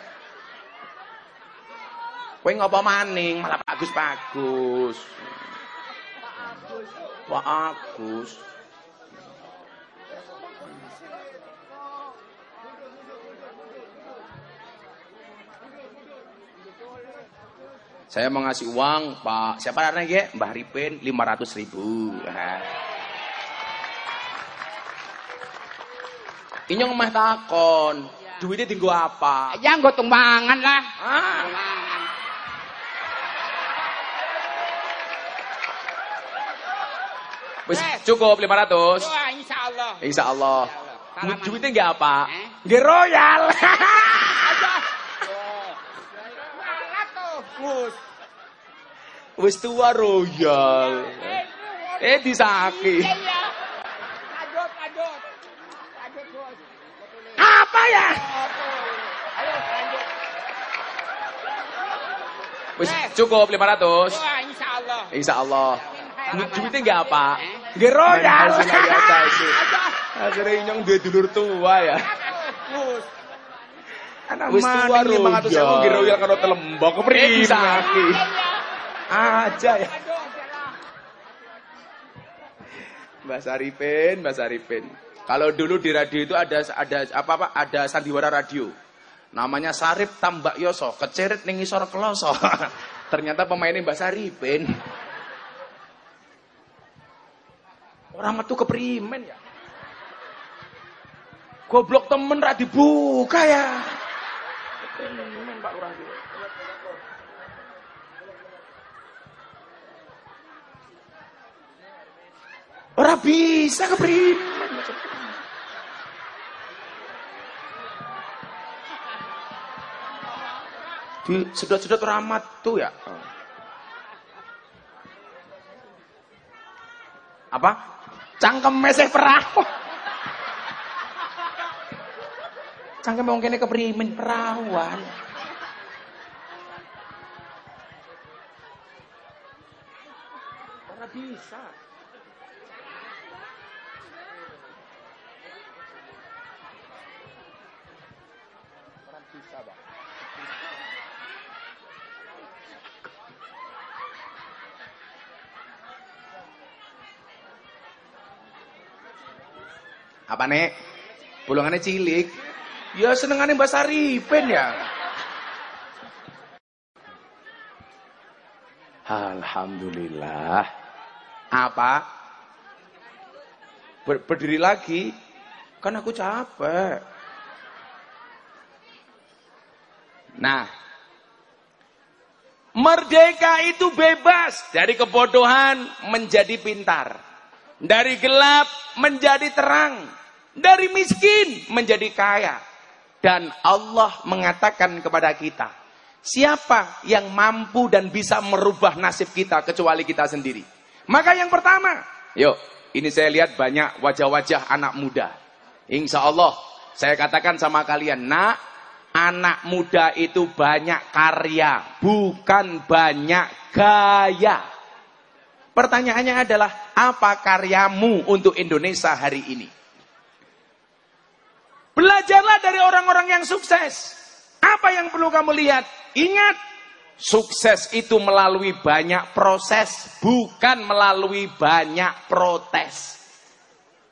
Kowe ngapa maning malah bagus-bagus. Wah Agus. Saya mau ngasih uang, Pak. Siapa namanya ya? Mbah Ripin, 500 ribu. Ini yang mah takon. Duitnya tinggal apa? Ya nggo tumbangan lah. Ah. Wis Yes. cukup 500. Wah, insya Allah. Insya Allah. Salaman. Duitnya nggak apa? Eh? Nggak royal. Wis tua royal. Eh disaki. Iya, iya. Apa ya? Wis Yes. cukup 500. Wah, insya Allah. Insya Allah. Salaman. Duitnya nggak apa? Eh? Royal. Hasil. Akhirnya inyong dia dulur tua ya. Anak Wis tua maning 500 ewu nggih royal karo telembok Eh kepriye disaki. Aja ya. Mbak Saripin, Mbak Saripin. Kalau dulu di radio itu ada ada apa apa ada sandiwara radio. Namanya Sarip Tambak Yoso, kecerit ning isor keloso. Ternyata pemainnya Mbak Saripin. Orang metu keprimen ya. Goblok temen ra dibuka ya. Keprimen Pak Lurah. Ora bisa keprimen. Di sedot-sedot ramat tuh ya. Apa? Cangkem meseh perahu. Cangkem wong kene keprimen perawan. Ora bisa. Ora bisa, Bang. Apa nek? Bolongannya cilik. Ya senengane Mbak Saripin ya. Alhamdulillah. Apa? Ber berdiri lagi. Kan aku capek. Nah, merdeka itu bebas dari kebodohan menjadi pintar, dari gelap menjadi terang, dari miskin menjadi kaya. Dan Allah mengatakan kepada kita, siapa yang mampu dan bisa merubah nasib kita kecuali kita sendiri. Maka yang pertama, yuk, ini saya lihat banyak wajah-wajah anak muda. Insya Allah, saya katakan sama kalian, nak, anak muda itu banyak karya, bukan banyak gaya. Pertanyaannya adalah, apa karyamu untuk Indonesia hari ini? Belajarlah dari orang-orang yang sukses. Apa yang perlu kamu lihat? Ingat, sukses itu melalui banyak proses, bukan melalui banyak protes.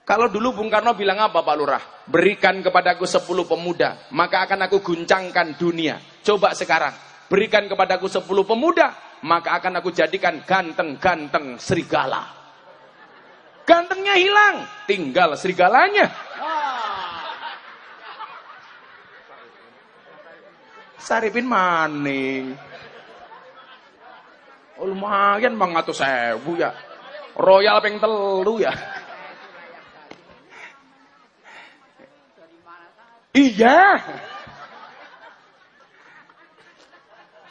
Kalau dulu Bung Karno bilang apa Pak Lurah? Berikan kepadaku sepuluh pemuda, maka akan aku guncangkan dunia. Coba sekarang, berikan kepadaku sepuluh pemuda, maka akan aku jadikan ganteng-ganteng serigala. Gantengnya hilang, tinggal serigalanya. Saripin maning. Oh, lumayan bang atau sewu ya. Royal peng telu ya. Iya.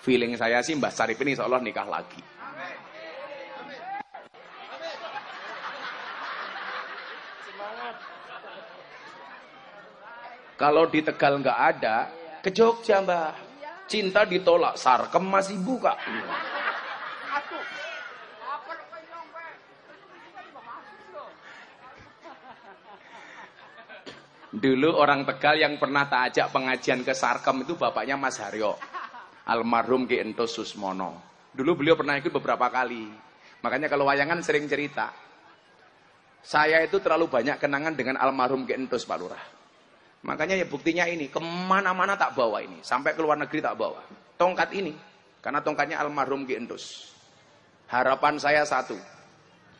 Feeling saya sih Mbah Saripin insya Allah nikah lagi. Kalau di Tegal nggak ada, ke Jogja Mbah. Cinta ditolak, sarkem masih buka. Dulu orang Tegal yang pernah tak ajak pengajian ke Sarkem itu bapaknya Mas Haryo. Almarhum Ki Entus Susmono. Dulu beliau pernah ikut beberapa kali. Makanya kalau wayangan sering cerita. Saya itu terlalu banyak kenangan dengan almarhum Ki Entus Pak Lurah. Makanya ya buktinya ini, ke mana-mana tak bawa ini. Sampai ke luar negeri tak bawa. Tongkat ini, karena tongkatnya almarhum Ki Entus. Harapan saya satu,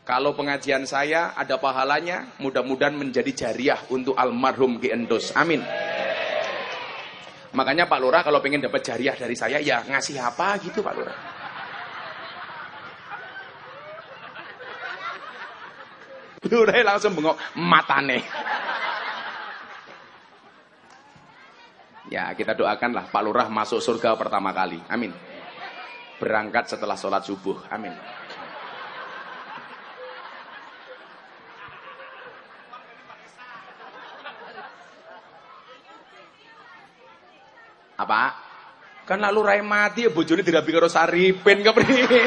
kalau pengajian saya ada pahalanya, mudah-mudahan menjadi jariah untuk almarhum Ki Entus. Amin. Makanya Pak Lurah kalau pengen dapat jariah dari saya, ya ngasih apa gitu Pak Lurah. Lurah langsung bengok matane. Ya kita doakanlah Pak Lurah masuk surga pertama kali. Amin. Berangkat setelah sholat subuh. Amin. Apa? Kan lalu rai mati ya bojone dirabi karo saripin kepriye.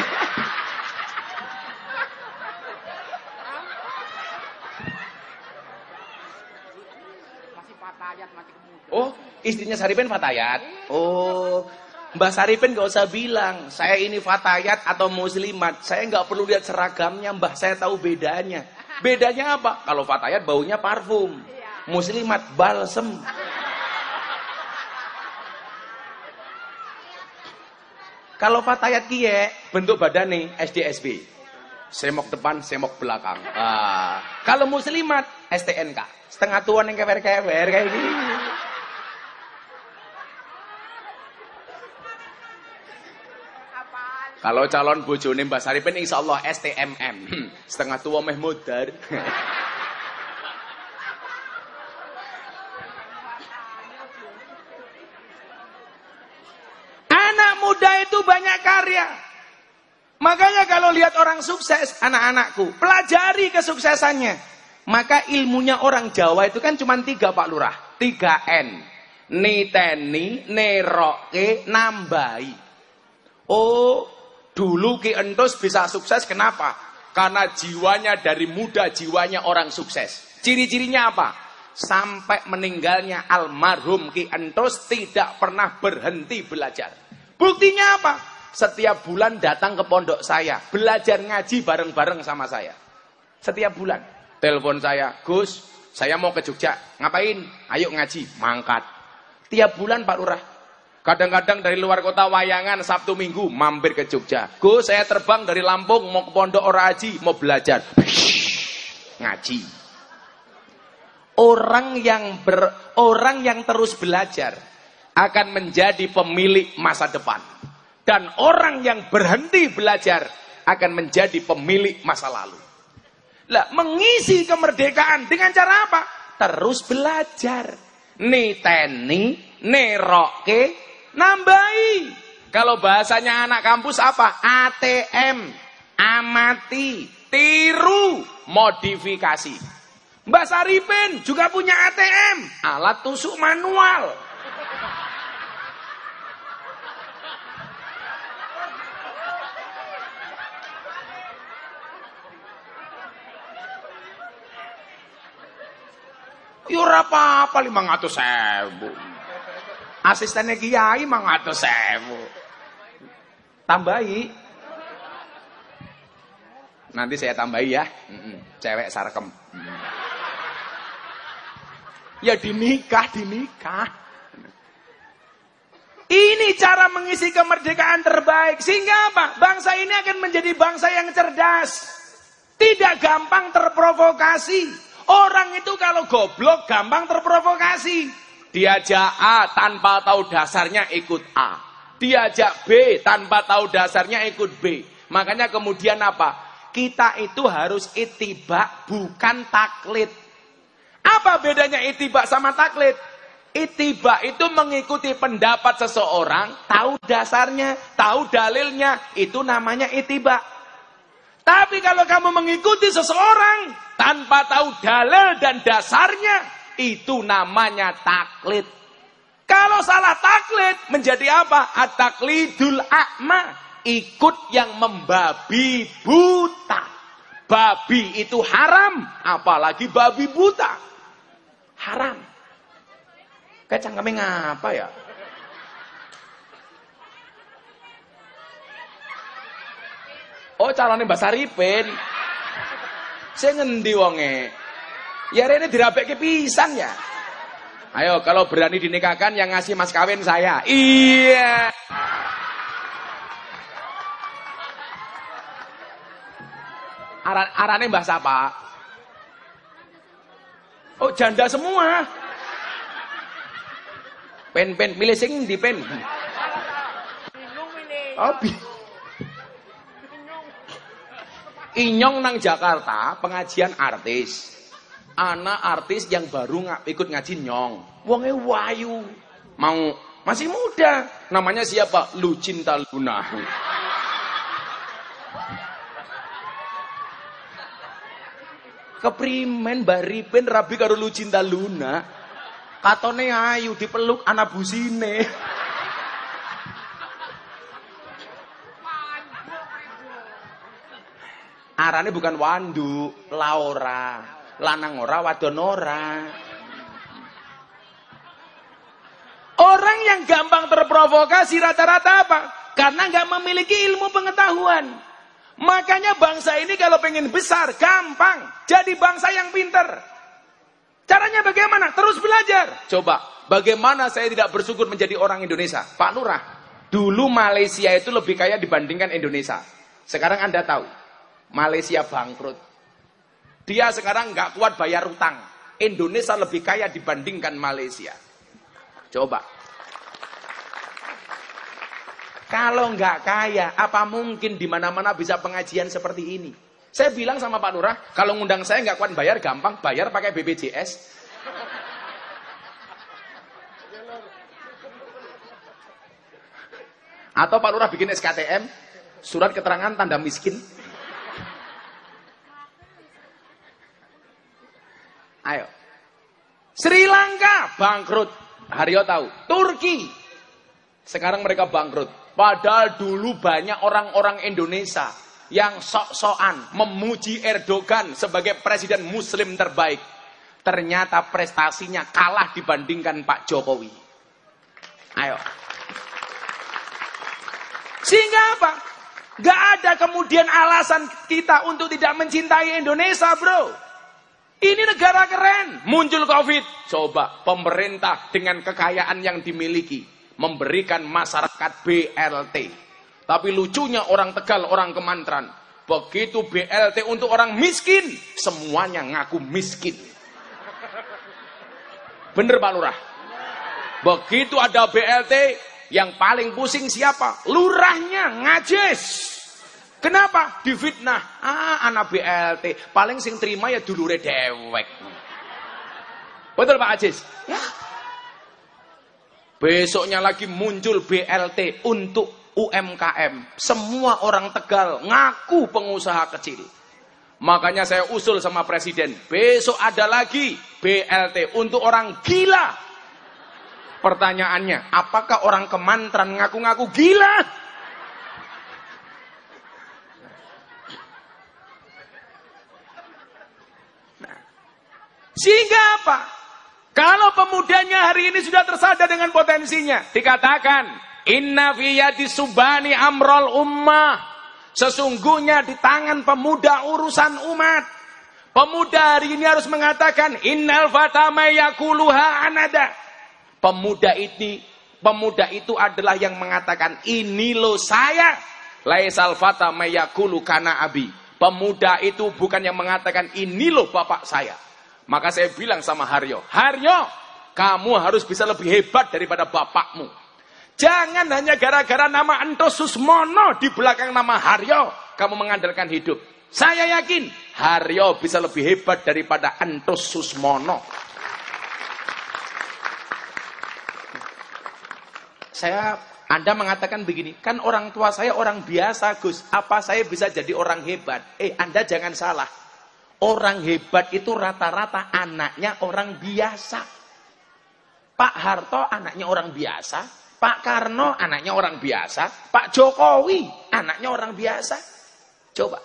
Kemudian. Oh, istrinya Saripin Fatayat. Oh, Mbak Saripin gak usah bilang, saya ini Fatayat atau Muslimat. Saya nggak perlu lihat seragamnya, Mbah. Saya tahu bedanya. Bedanya apa? Kalau Fatayat baunya parfum. Muslimat balsem. Kalau Fatayat kie, bentuk badannya SDSB. Semok depan, semok belakang. Ah. Kalau Muslimat STNK. Setengah tuan yang kewer-kewer kayak gini. Kalau calon bojone Mbak Saripin insya Allah STMM. Setengah tua meh mudar. Anak muda itu banyak karya. Makanya kalau lihat orang sukses, anak-anakku, pelajari kesuksesannya. Maka ilmunya orang Jawa itu kan cuma tiga Pak Lurah. Tiga N. Niteni, neroke, nambahi. Oh, dulu Ki Entus bisa sukses kenapa? Karena jiwanya dari muda jiwanya orang sukses. Ciri-cirinya apa? Sampai meninggalnya almarhum Ki Entus tidak pernah berhenti belajar. Buktinya apa? Setiap bulan datang ke pondok saya, belajar ngaji bareng-bareng sama saya. Setiap bulan. Telepon saya, Gus, Saya mau ke Jogja. Ngapain? Ayo ngaji. Mangkat. Tiap bulan Pak Lurah. Kadang-kadang dari luar kota wayangan Sabtu Minggu mampir ke Jogja. Go saya terbang dari Lampung mau ke Pondok Oraji mau belajar. Ngaji. Orang yang ber, orang yang terus belajar akan menjadi pemilik masa depan. Dan orang yang berhenti belajar akan menjadi pemilik masa lalu. Lah, mengisi kemerdekaan dengan cara apa? Terus belajar. Niteni, neroke, nambahi. Kalau bahasanya anak kampus apa? ATM, amati, tiru, modifikasi. Mbak Saripin juga punya ATM, alat tusuk manual. Yo ora apa-apa 500.000. Asistennya Kiai 500.000. Tambahi. Nanti saya tambahi ya. Cewek sarkem. Ya dinikah, dinikah. Ini cara mengisi kemerdekaan terbaik. Sehingga apa? Bangsa ini akan menjadi bangsa yang cerdas. Tidak gampang terprovokasi. Orang itu kalau goblok gampang terprovokasi. Diajak A tanpa tahu dasarnya ikut A. Diajak B tanpa tahu dasarnya ikut B. Makanya kemudian apa? Kita itu harus itibak bukan taklid. Apa bedanya itibak sama taklid? Itibak itu mengikuti pendapat seseorang, tahu dasarnya, tahu dalilnya, itu namanya itibak. Tapi kalau kamu mengikuti seseorang tanpa tahu dalil dan dasarnya, itu namanya taklid. Kalau salah taklid menjadi apa? At-taklidul a'ma, ikut yang membabi buta. Babi itu haram, apalagi babi buta. Haram. Kayak cangkeme ngapa ya? Oh calonnya Mbak Saripin. Saya ngendi wonge? Ya rene dirabek ke pisan ya. Ayo kalau berani dinikahkan yang ngasih mas kawin saya. Iya. Aran arane Mbah Sapa. Oh janda semua. Pen pen milih sing di pen. Oh, bi- Inyong nang Jakarta pengajian artis. Anak artis yang baru nggak ikut ngaji nyong. Wonge wayu. Mau masih muda. Namanya siapa? Lucinta Luna. Keprimen Baripin rabi karo Lucinta Luna. Katone ayu dipeluk anak busine. Arane bukan Wandu, Laura. Lanang ora, wadon ora. Orang yang gampang terprovokasi rata-rata apa? Karena nggak memiliki ilmu pengetahuan. Makanya bangsa ini kalau pengen besar, gampang. Jadi bangsa yang pinter. Caranya bagaimana? Terus belajar. Coba, bagaimana saya tidak bersyukur menjadi orang Indonesia? Pak Lurah, dulu Malaysia itu lebih kaya dibandingkan Indonesia. Sekarang Anda tahu, Malaysia bangkrut. Dia sekarang nggak kuat bayar utang. Indonesia lebih kaya dibandingkan Malaysia. Coba. Kalau nggak kaya, apa mungkin di mana-mana bisa pengajian seperti ini? Saya bilang sama Pak Lurah, kalau ngundang saya nggak kuat bayar, gampang bayar pakai BPJS. Atau Pak Lurah bikin SKTM, surat keterangan tanda miskin. Ayo. Sri Lanka bangkrut. Haryo tahu. Turki. Sekarang mereka bangkrut. Padahal dulu banyak orang-orang Indonesia yang sok-sokan memuji Erdogan sebagai presiden muslim terbaik. Ternyata prestasinya kalah dibandingkan Pak Jokowi. Ayo. Sehingga apa? Gak ada kemudian alasan kita untuk tidak mencintai Indonesia, bro. Ini negara keren, muncul Covid. Coba pemerintah dengan kekayaan yang dimiliki memberikan masyarakat BLT. Tapi lucunya orang Tegal, orang Kemantran, begitu BLT untuk orang miskin, semuanya ngaku miskin. Bener Pak Lurah? Begitu ada BLT, yang paling pusing siapa? Lurahnya ngajis. Kenapa? Difitnah. Ah, anak BLT. Paling sing terima ya dulure dewek. Betul Pak Ajis? Ya. Besoknya lagi muncul BLT untuk UMKM. Semua orang Tegal ngaku pengusaha kecil. Makanya saya usul sama presiden, besok ada lagi BLT untuk orang gila. Pertanyaannya, apakah orang kemantran ngaku-ngaku gila? Sehingga apa? Kalau pemudanya hari ini sudah tersadar dengan potensinya, dikatakan inna fiyati subani amrol ummah. Sesungguhnya di tangan pemuda urusan umat. Pemuda hari ini harus mengatakan innal fatama yakuluha anada. Pemuda ini pemuda itu adalah yang mengatakan ini lo saya. Laisal fata mayakulu kana abi. Pemuda itu bukan yang mengatakan ini lo bapak saya. Maka saya bilang sama Haryo, Haryo, kamu harus bisa lebih hebat daripada bapakmu. Jangan hanya gara-gara nama Ento Susmono di belakang nama Haryo, kamu mengandalkan hidup. Saya yakin Haryo bisa lebih hebat daripada Ento Susmono. Saya anda mengatakan begini, kan orang tua saya orang biasa Gus, apa saya bisa jadi orang hebat? Eh, Anda jangan salah. Orang hebat itu rata-rata anaknya orang biasa. Pak Harto anaknya orang biasa. Pak Karno anaknya orang biasa. Pak Jokowi anaknya orang biasa. Coba.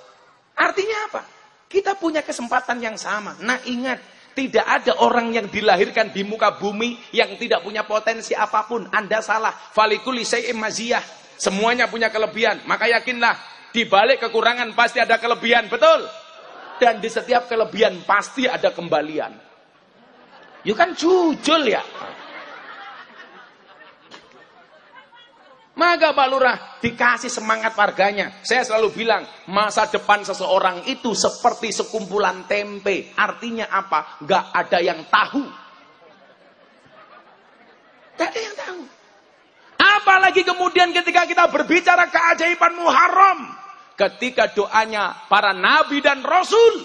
Artinya apa? Kita punya kesempatan yang sama. Nah ingat, tidak ada orang yang dilahirkan di muka bumi yang tidak punya potensi apa pun. Anda salah. Falikuli maziyah. Semuanya punya kelebihan. Maka yakinlah, di balik kekurangan pasti ada kelebihan. Betul? Dan di setiap kelebihan pasti ada kembalian. You kan jujul ya. Maka Pak Lurah dikasih semangat warganya. Saya selalu bilang, masa depan seseorang itu seperti sekumpulan tempe. Artinya apa? Gak ada yang tahu. Gak ada yang tahu. Apalagi kemudian ketika kita berbicara keajaiban Muharram. Ketika doanya para nabi dan rasul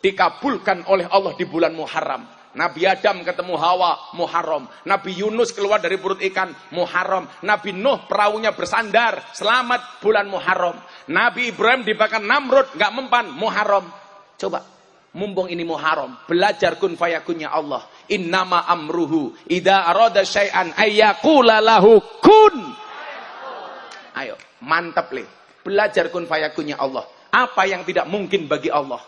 dikabulkan oleh Allah di bulan Muharram. Nabi Adam ketemu Hawa, Muharram. Nabi Yunus keluar dari perut ikan, Muharram. Nabi Nuh perahunya bersandar, selamat bulan Muharram. Nabi Ibrahim dibakar Namrud, nggak mempan, Muharram. Coba, mumpung ini Muharram, belajar kun fayakunnya Allah. Innama amruhu, ida arada syai'an ayyakula lahu kun. Ayo, mantap lih. Belajar kun fayakunnya Allah. Apa yang tidak mungkin bagi Allah.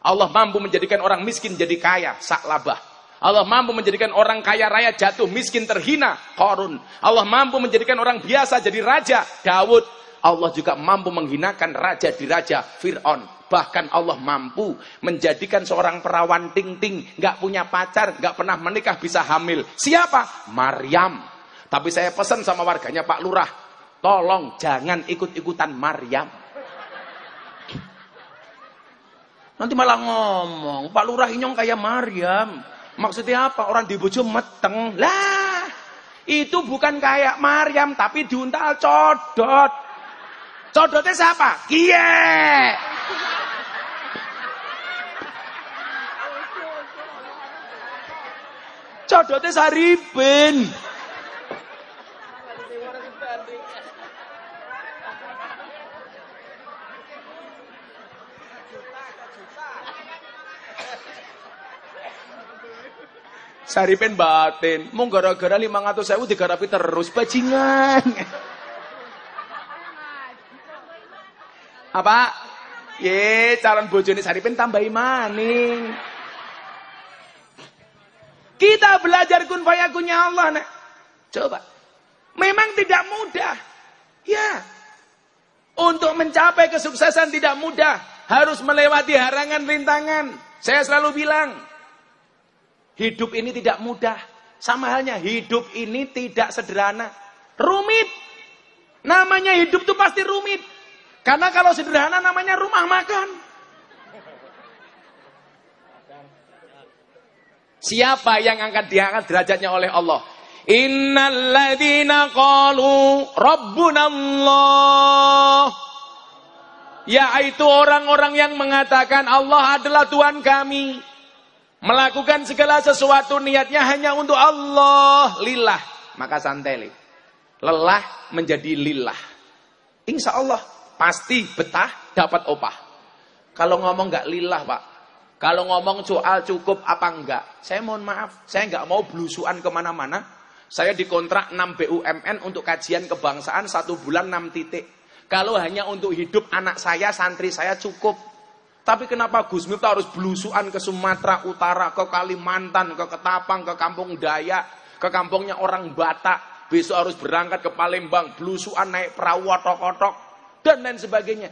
Allah mampu menjadikan orang miskin jadi kaya, sak labah. Allah mampu menjadikan orang kaya raya jatuh miskin terhina, korun. Allah mampu menjadikan orang biasa jadi raja, Daud. Allah juga mampu menghinakan raja di raja, Fir'aun. Bahkan Allah mampu menjadikan seorang perawan ting-ting, gak punya pacar, gak pernah menikah bisa hamil. Siapa? Maryam. Tapi saya pesan sama warganya Pak Lurah, Tolong jangan ikut-ikutan Maryam. Nanti malah ngomong, Pak Lurah Inyong kayak Maryam. Maksudnya apa? Orang dibujuk meteng. Lah, itu bukan kayak Maryam, tapi diuntal codot. Codotnya siapa? Kie. Codotnya Saripin. Saripen batin. Mau gara-gara 500 sewu digarapi terus bajingan. Apa? Ye, calon bojone Saripen tambahi maning. Kita belajar kun fayakunnya Allah, nak. Coba. Memang tidak mudah. Ya. Untuk mencapai kesuksesan tidak mudah. Harus melewati harangan rintangan. Saya selalu bilang, hidup ini tidak mudah. Sama halnya, hidup ini tidak sederhana. Rumit. Namanya hidup itu pasti rumit. Karena kalau sederhana namanya rumah makan. Siapa yang akan diangkat derajatnya oleh Allah? Innalladzina qalu rabbunallah. Yaitu orang-orang yang mengatakan Allah adalah Tuhan kami. Melakukan segala sesuatu niatnya hanya untuk Allah. Lillah. Maka santeli. Lelah menjadi lillah. Insya Allah pasti betah dapat opah. Kalau ngomong nggak lillah pak. Kalau ngomong soal cukup apa enggak. Saya mohon maaf. Saya nggak mau belusuan ke mana-mana. Saya dikontrak 6 BUMN untuk kajian kebangsaan satu bulan 6 titik. Kalau hanya untuk hidup anak saya, santri saya cukup. Tapi kenapa Gus Miftah harus belusuan ke Sumatera Utara, ke Kalimantan, ke Ketapang, ke Kampung Dayak, ke kampungnya orang Batak. Besok harus berangkat ke Palembang, belusuan naik perahu otok-otok, dan lain sebagainya.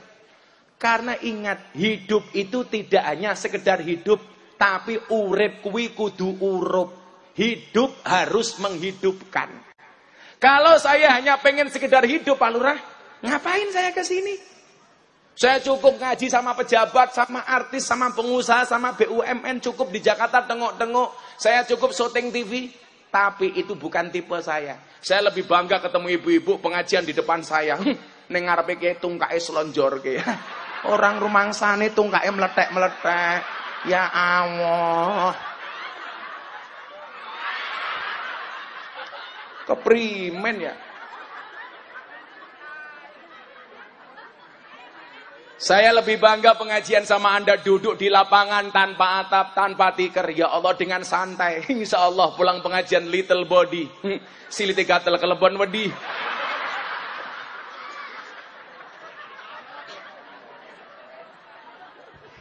Karena ingat, hidup itu tidak hanya sekedar hidup, tapi urip kuwi kudu urup. Hidup harus menghidupkan. Kalau saya hanya pengen sekedar hidup, Pak Lurah, ngapain saya ke sini? Saya cukup ngaji sama pejabat, sama artis, sama pengusaha, sama BUMN, cukup di Jakarta tengok-tengok. Saya cukup syuting TV, tapi itu bukan tipe saya. Saya lebih bangga ketemu ibu-ibu pengajian di depan saya. Neng ngarepe ke tungkae selonjor ke. Orang rumah sana tungkae meletek-meletek. Ya Allah. Keprimen ya. Saya lebih bangga pengajian sama Anda duduk di lapangan tanpa atap, tanpa tikar. Ya Allah dengan santai. Insya Allah pulang pengajian little body. Siliti gatel kelebon wedi.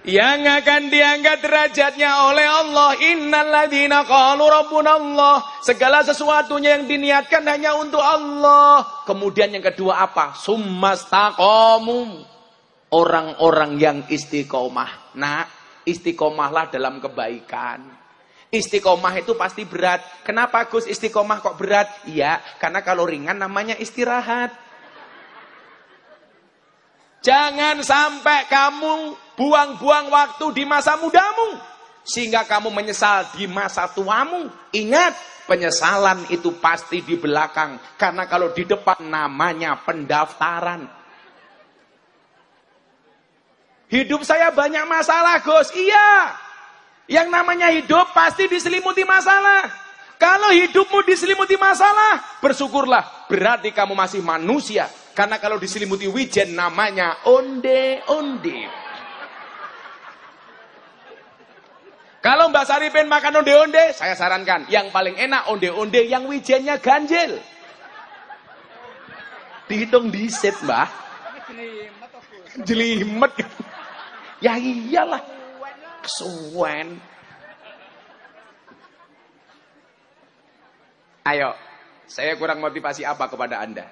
Yang akan diangkat derajatnya oleh Allah. Innalladzina qalu rabbunallah. Segala sesuatunya yang diniatkan hanya untuk Allah. Kemudian yang kedua apa? Summastaqamu orang-orang yang istiqomah. Nah, istiqomahlah dalam kebaikan. Istiqomah itu pasti berat. Kenapa Gus istiqomah kok berat? Iya, karena kalau ringan namanya istirahat. Jangan sampai kamu buang-buang waktu di masa mudamu. Sehingga kamu menyesal di masa tuamu. Ingat, penyesalan itu pasti di belakang. Karena kalau di depan namanya pendaftaran. Hidup saya banyak masalah, Gus. Iya. Yang namanya hidup pasti diselimuti masalah. Kalau hidupmu diselimuti masalah, bersyukurlah. Berarti kamu masih manusia. Karena kalau diselimuti wijen namanya onde-onde. Kalau Mbak Sari pengen makan onde-onde, saya sarankan yang paling enak onde-onde yang wijennya ganjil. Dihitung disit, Mbak. Jelimet. Ya iyalah. Kesuwen. Ayo, saya kurang motivasi apa kepada Anda?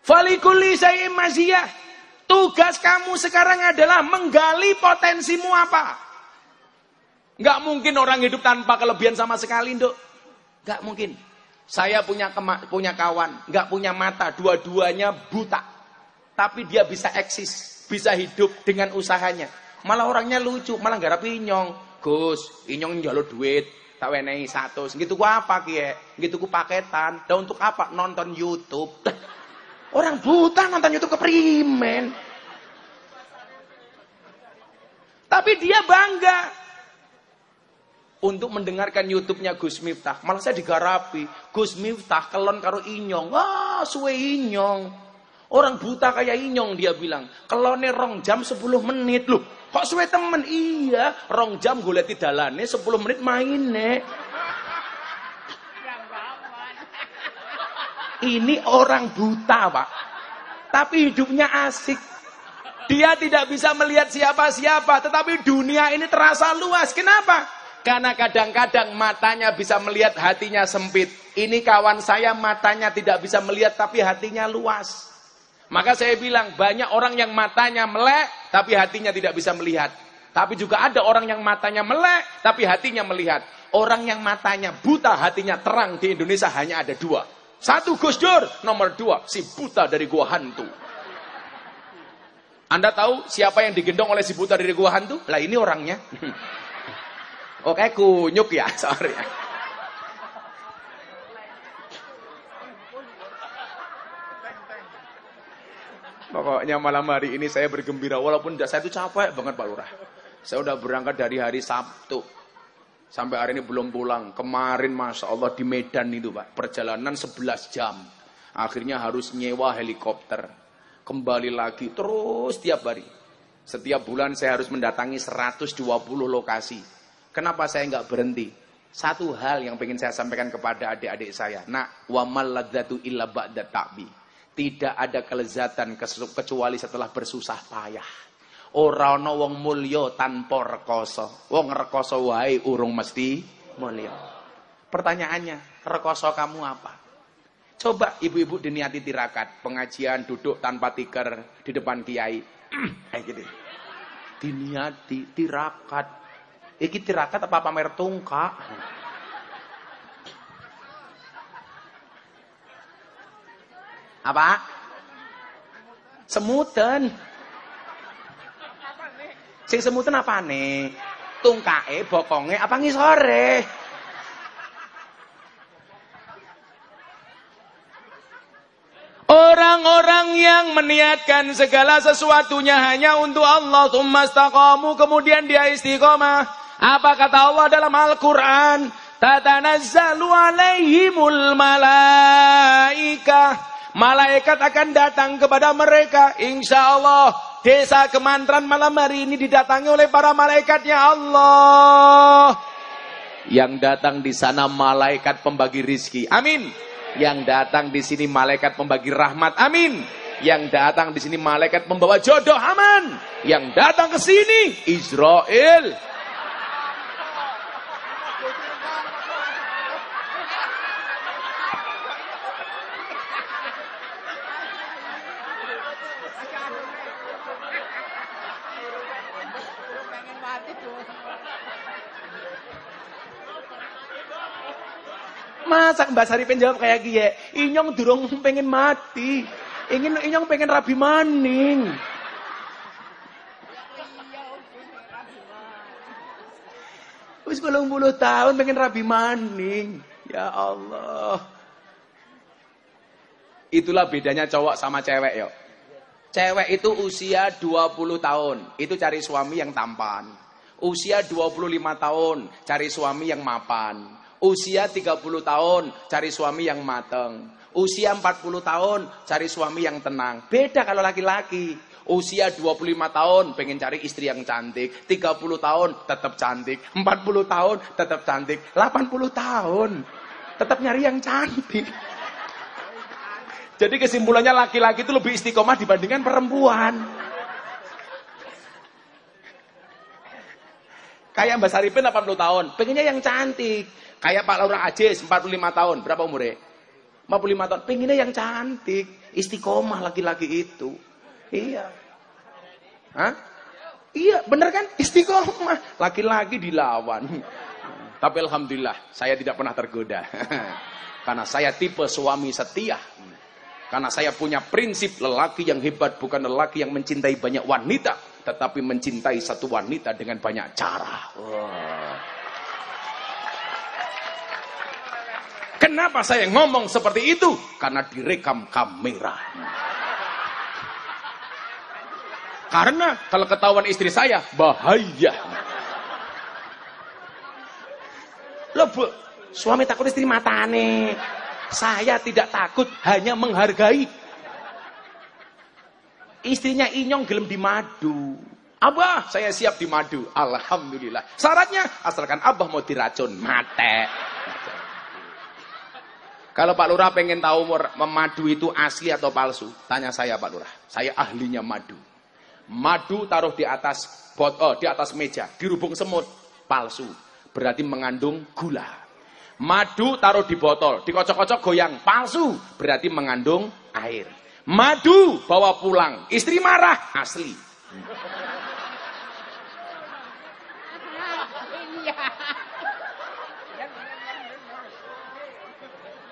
Falikuli saya maziyah. Tugas kamu sekarang adalah menggali potensimu apa. Gak mungkin orang hidup tanpa kelebihan sama sekali, Nduk. Gak mungkin. Saya punya punya kawan, gak punya mata, dua-duanya buta. Tapi dia bisa eksis bisa hidup dengan usahanya. Malah orangnya lucu, malah gak rapi inyong. Gus, inyong njaluk duit, tak wenehi satu. Gitu ku apa kie? Gitu ku paketan. Dan untuk apa? Nonton YouTube. Orang buta nonton YouTube keprimen. Tapi dia bangga untuk mendengarkan YouTube-nya Gus Miftah. Malah saya digarapi, Gus Miftah kelon karo inyong. Wah, suwe inyong. Orang buta kayak inyong dia bilang. Kelone rong jam 10 menit loh. Kok suwe temen? Iya, rong jam gue di dalane 10 menit main nek. Ini orang buta, Pak. Tapi hidupnya asik. Dia tidak bisa melihat siapa-siapa, tetapi dunia ini terasa luas. Kenapa? Karena kadang-kadang matanya bisa melihat, hatinya sempit. Ini kawan saya matanya tidak bisa melihat, tapi hatinya luas. Maka saya bilang, banyak orang yang matanya melek, tapi hatinya tidak bisa melihat. Tapi juga ada orang yang matanya melek, tapi hatinya melihat. Orang yang matanya buta, hatinya terang di Indonesia hanya ada dua. Satu Gus Dur, nomor dua si buta dari gua hantu. Anda tahu siapa yang digendong oleh si buta dari gua hantu? Lah ini orangnya. Oke, kunyuk ya, sorry. Pokoknya malam hari ini saya bergembira walaupun saya itu capek banget Pak Lurah. Saya udah berangkat dari hari Sabtu. Sampai hari ini belum pulang. Kemarin Masya Allah di Medan itu Pak. Perjalanan 11 jam. Akhirnya harus nyewa helikopter. Kembali lagi terus tiap hari. Setiap bulan saya harus mendatangi 120 lokasi. Kenapa saya nggak berhenti? Satu hal yang ingin saya sampaikan kepada adik-adik saya. Nak, wa maladzatu illa ba'da ta'bi tidak ada kelezatan kecuali setelah bersusah payah. Ora ana wong mulya tanpa rekoso. Wong rekoso wae urung mesti mulya. Pertanyaannya, rekoso kamu apa? Coba ibu-ibu diniati tirakat, pengajian duduk tanpa tikar di depan kiai. Kayak gitu. Diniati tirakat. Iki tirakat apa pamer tungkak? Apa? Semutan. Sing semutan apa nih? Tungkae, bokonge, apa ngisore? Orang-orang yang meniatkan segala sesuatunya hanya untuk Allah. Tummastaqamu kemudian dia istiqomah. Apa kata Allah dalam Al-Quran? Tatanazzalu alaihimul malaikah. Malaikat akan datang kepada mereka. Insya Allah desa kemantran malam hari ini didatangi oleh para malaikatnya Allah. Yang datang di sana malaikat pembagi rizki. Amin. Yang datang di sini malaikat pembagi rahmat. Amin. Yang datang di sini malaikat membawa jodoh. Aman. Yang datang ke sini Israel. Masa Mbak Sari penjawab kayak gini, inyong durung pengen mati. Ingin inyong pengen rabi maning. Wis 80 tahun pengen rabi maning. Ya Allah. Itulah bedanya cowok sama cewek yuk. Cewek itu usia 20 tahun, itu cari suami yang tampan. Usia 25 tahun, cari suami yang mapan. Usia 30 tahun cari suami yang mateng. Usia 40 tahun cari suami yang tenang. Beda kalau laki-laki. Usia 25 tahun pengen cari istri yang cantik. 30 tahun tetap cantik. 40 tahun tetap cantik. 80 tahun tetap nyari yang cantik. Jadi kesimpulannya laki-laki itu lebih istiqomah dibandingkan perempuan. Kayak Mbak Saripin 80 tahun, pengennya yang cantik. Kayak Pak Laura Ajis 45 tahun, berapa umurnya? 45 tahun, pengennya yang cantik, istiqomah laki-laki itu. Iya. Hah? Iya, bener kan? Istiqomah. Laki-laki dilawan. Tapi alhamdulillah, saya tidak pernah tergoda. Karena saya tipe suami setia. Karena saya punya prinsip lelaki yang hebat bukan lelaki yang mencintai banyak wanita, tetapi mencintai satu wanita dengan banyak cara. Wow. Kenapa saya ngomong seperti itu? Karena direkam kamera. Karena kalau ketahuan istri saya, bahaya. Loh bu, suami takut istri matane. Saya tidak takut, hanya menghargai. Istrinya inyong gelem di madu. Abah, saya siap di madu. Alhamdulillah. Syaratnya, asalkan abah mau diracun, mate. Kalau Pak Lurah pengen tahu madu itu asli atau palsu, tanya saya Pak Lurah. Saya ahlinya madu. Madu taruh di atas bot, oh, di atas meja, dirubung semut, palsu. Berarti mengandung gula. Madu taruh di botol, dikocok-kocok goyang, palsu. Berarti mengandung air. Madu bawa pulang, istri marah, asli.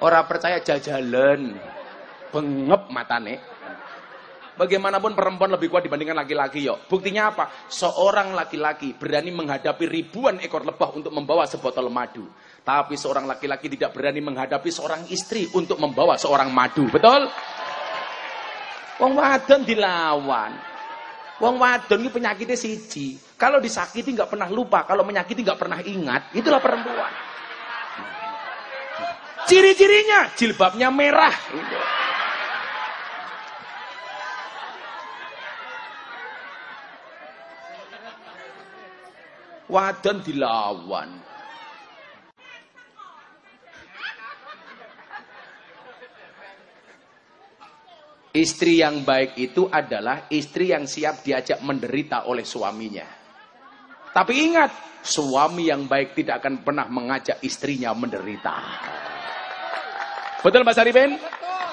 Orang percaya jajalan, bengep matane. Bagaimanapun perempuan lebih kuat dibandingkan laki-laki yuk. Buktinya apa? Seorang laki-laki berani menghadapi ribuan ekor lebah untuk membawa sebotol madu. Tapi seorang laki-laki tidak berani menghadapi seorang istri untuk membawa seorang madu. Betul? Wong wadon dilawan. Wong wadon ini penyakitnya siji. Kalau disakiti nggak pernah lupa, kalau menyakiti nggak pernah ingat, itulah perempuan. Ciri-cirinya jilbabnya merah. Wadon dilawan. Istri yang baik itu adalah istri yang siap diajak menderita oleh suaminya. Tapi ingat, suami yang baik tidak akan pernah mengajak istrinya menderita. Betul Mbak Saripin?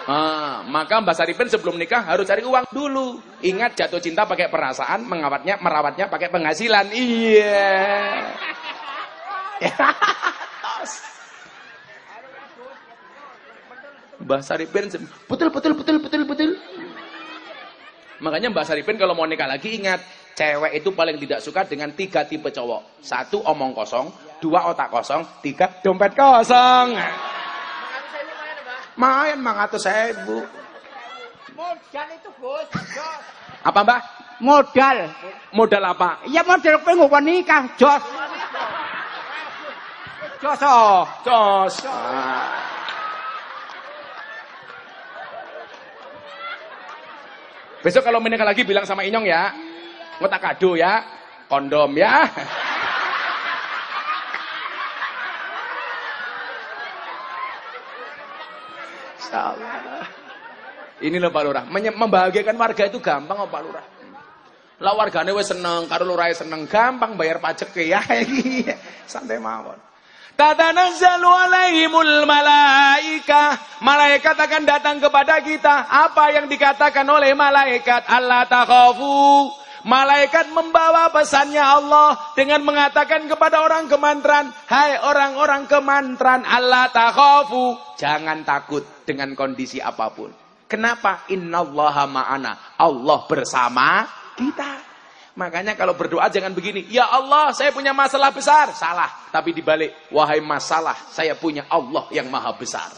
Ah, maka Mbak Saripin sebelum nikah harus cari uang dulu. Ingat jatuh cinta pakai perasaan, mengawatnya, merawatnya pakai penghasilan. Iya. Mbak Saripin betul betul betul betul betul. Makanya Mbak Saripin kalau mau nikah lagi ingat, cewek itu paling tidak suka dengan tiga tipe cowok. Satu omong kosong, dua otak kosong, tiga dompet kosong. Main mangatus sewu. Modal itu bos. Apa mbak? Modal. Modal apa? Ya modal pengen nikah, Jos. Jos oh. Jos. Besok kalau menikah lagi bilang sama Inyong ya. Ngotak kado ya. Kondom ya. Salah. Ini loh Pak Lurah. Membahagiakan warga itu gampang oh Pak Lurah. Lah wargane wis seneng, karo lurahe seneng, gampang bayar pajak ya. Santai mawon. Tatanazzalu alaihimul malaika. Malaikat akan datang kepada kita. Apa yang dikatakan oleh malaikat? Allah takhafu. Malaikat membawa pesannya Allah dengan mengatakan kepada orang kemantran, "Hai orang-orang kemantran, Allah takhafu." Jangan takut dengan kondisi apa pun. Kenapa? Innallaha ma'ana. Allah bersama kita. Makanya kalau berdoa jangan begini, ya Allah saya punya masalah besar. Salah. Tapi dibalik, wahai masalah saya punya Allah yang maha besar.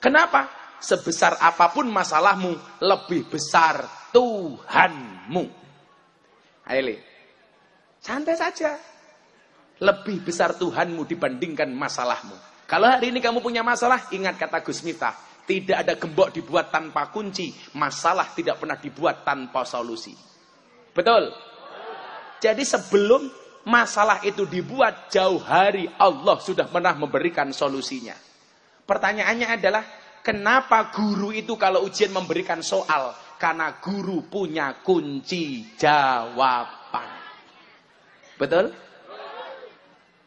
Kenapa? Sebesar apa pun masalahmu, lebih besar Tuhanmu. Ayo santai saja. Lebih besar Tuhanmu dibandingkan masalahmu. Kalau hari ini kamu punya masalah, ingat kata Gus Miftah. Tidak ada gembok dibuat tanpa kunci. Masalah tidak pernah dibuat tanpa solusi. Betul? Jadi sebelum masalah itu dibuat jauh hari Allah sudah pernah memberikan solusinya. Pertanyaannya adalah kenapa guru itu kalau ujian memberikan soal? Karena guru punya kunci jawaban. Betul?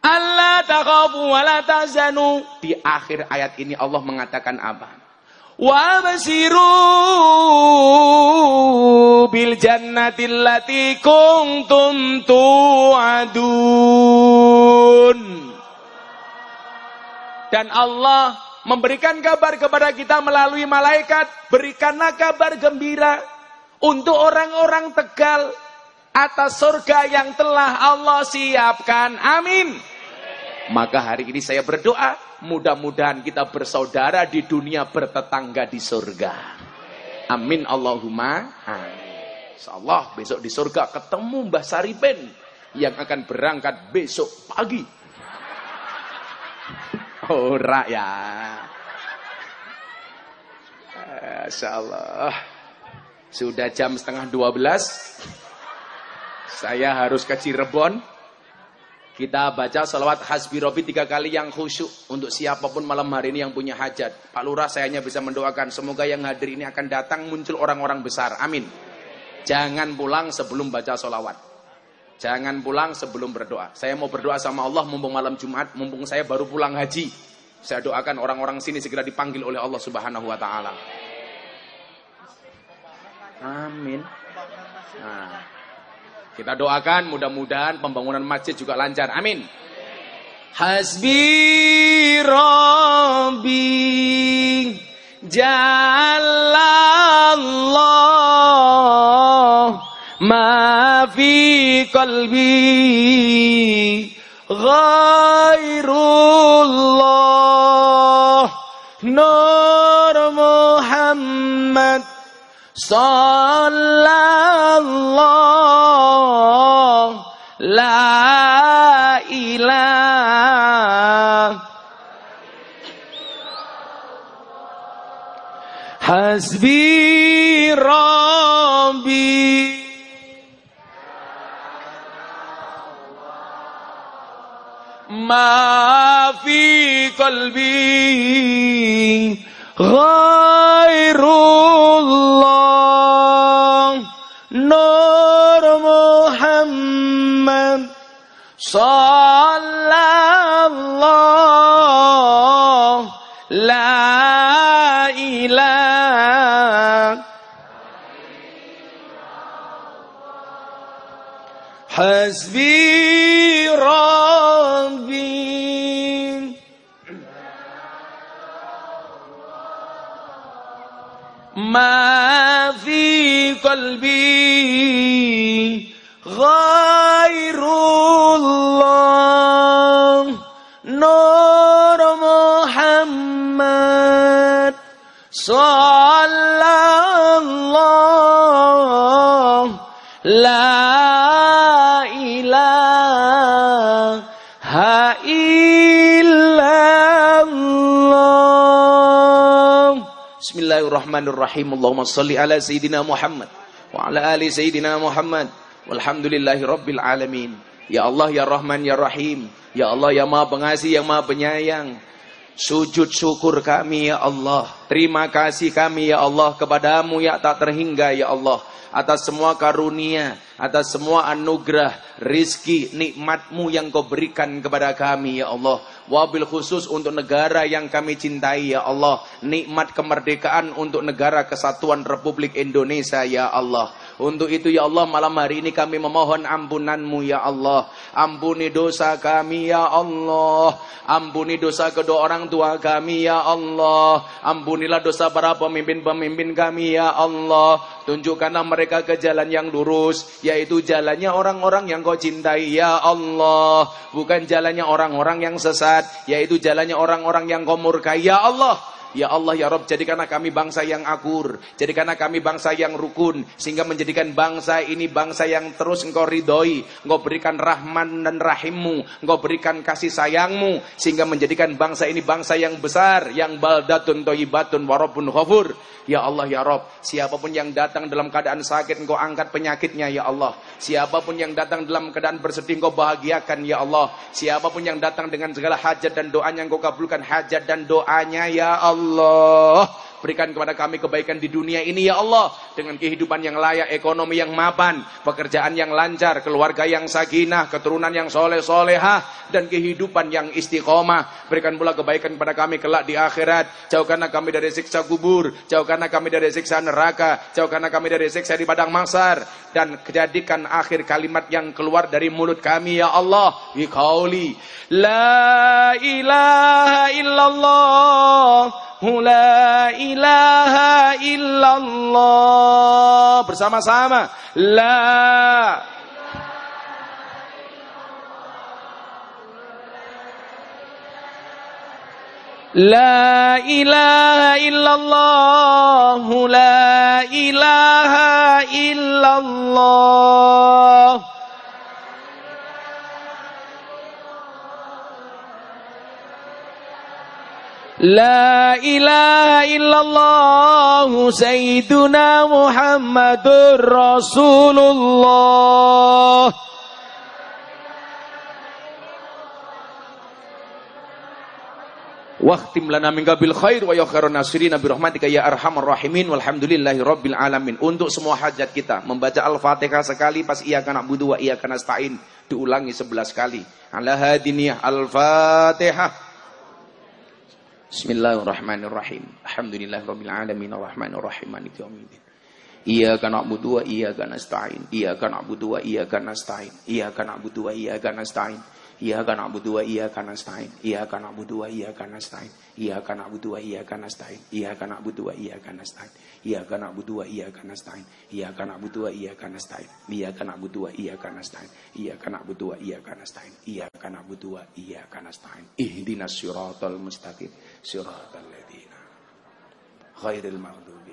Allah takhafu wa la. Di akhir ayat ini Allah mengatakan apa? Wa basiru bil jannati allati kuntum tu'adun. Dan Allah memberikan kabar kepada kita melalui malaikat, berikanlah kabar gembira untuk orang-orang Tegal atas surga yang telah Allah siapkan. Amin. Maka hari ini saya berdoa, mudah-mudahan kita bersaudara di dunia bertetangga di surga. Amin Allahumma. Insyaallah besok di surga ketemu Mbah Saripen yang akan berangkat besok pagi. Ora ya. Insyaallah. Sudah jam setengah 12. Saya harus ke Cirebon. Kita baca salawat hasbi robi tiga kali yang khusyuk untuk siapa pun malam hari ini yang punya hajat. Pak Lurah saya hanya bisa mendoakan semoga yang hadir ini akan datang muncul orang-orang besar. Amin. Jangan pulang sebelum baca salawat. Jangan pulang sebelum berdoa. Saya mau berdoa sama Allah mumpung malam Jumat, mumpung saya baru pulang haji. Saya doakan orang-orang sini segera dipanggil oleh Allah Subhanahu wa taala. Amin. Nah, kita doakan mudah-mudahan pembangunan masjid juga lancar. Amin. Hasbi Rabbi Jalallah Ma fi qalbi Ghairullah Nur Muhammad Sallallahu Hasbi Rabbi. Ma fi qalbi Ghairullah. Nur Muhammad Sallallahu Hasbi Rabbi Ma fi qalbi Ghairullah Nur Muhammad Sallallahu Bismillahirrahmanirrahim. Allahumma salli ala Sayyidina Muhammad Wa ala ali Sayyidina Muhammad. Walhamdulillahi Rabbil Alamin. Ya Allah ya Rahman ya Rahim. Ya Allah ya Maha Pengasih yang Maha Penyayang. Sujud syukur kami ya Allah. Terima kasih kami ya Allah Kepadamu ya tak terhingga ya Allah Atas semua karunia Atas semua anugerah Rizki nikmatmu yang kau berikan kepada kami ya Allah. Wabil khusus untuk negara yang kami cintai ya Allah. Nikmat kemerdekaan untuk negara kesatuan Republik Indonesia ya Allah untuk itu ya Allah malam hari ini kami memohon ampunanmu ya Allah. Ampuni dosa kami ya Allah. Ampuni dosa kedua orang tua kami ya Allah. Ampunilah dosa para pemimpin-pemimpin kami ya Allah. Tunjukkanlah mereka ke jalan yang lurus. Yaitu jalannya orang-orang yang kau cintai ya Allah. Bukan jalannya orang-orang yang sesat. Yaitu jalannya orang-orang yang kau murkai ya Allah. Ya Allah ya Rob jadikanlah kami bangsa yang akur. Jadikanlah kami bangsa yang rukun. Sehingga menjadikan bangsa ini bangsa yang terus engkau ridhoi. Engkau berikan rahman dan rahimmu. Engkau berikan kasih sayangmu. Sehingga menjadikan bangsa ini bangsa yang besar. Yang baldatun toyibatun warabun khafur Ya Allah ya Rob Siapa pun yang datang dalam keadaan sakit Engkau angkat penyakitnya ya Allah. Siapa pun yang datang dalam keadaan bersedih Engkau bahagiakan ya Allah. Siapa pun yang datang dengan segala hajat dan doanya Engkau kabulkan hajat dan doanya ya Allah Allah. Berikan kepada kami kebaikan di dunia ini ya Allah. Dengan kehidupan yang layak, ekonomi yang mapan Pekerjaan yang lancar, keluarga yang sakinah Keturunan yang soleh-solehah Dan kehidupan yang istiqomah. Berikan pula kebaikan kepada kami kelak di akhirat. Jauhkanlah kami dari siksa kubur. Jauhkanlah kami dari siksa neraka. Jauhkanlah kami dari siksa di padang mangsar Dan jadikan akhir kalimat yang keluar dari mulut kami ya Allah. Wikauli La ilaha illallah La ilaha illallah. Bersama-sama. La La ilaha illallah. La ilaha illallah La ilaha illallah Sayyiduna Muhammadur Rasulullah Waktim lana minggabil khair wa ya Nasiri nasirin bi rahmatika ya arhamar rahimin walhamdulillahi rabbil alamin. Untuk semua hajat kita membaca Al-Fatihah sekali pas ia kena budu wa iya kanak stain, diulangi 11 kali. Alahadiniyah Al-Fatihah. Bismillahirrahmanirrahim. Alhamdulillahirabbil alamin arrahmanirrahim maliki yaumiddin. Iyyaka na'budu wa iyyaka nasta'in. Iyyaka na'budu wa iyyaka nasta'in. Iyyaka na'budu wa iyyaka nasta'in. Iyyaka na'budu wa iyyaka nasta'in. Iyyaka na'budu wa iyyaka nasta'in. Iyyaka na'budu wa iyyaka nasta'in. Iyyaka na'budu wa iyyaka nasta'in. Iyyaka na'budu wa iyyaka nasta'in. Iyyaka na'budu wa iyyaka nasta'in. Iyyaka na'budu wa iyyaka nasta'in. Iyyaka na'budu wa iyyaka nasta'in. Iyyaka na'budu wa iyyaka nasta'in. Ihdinas siratal mustaqim. Siratal ladzina ghairil maghdubi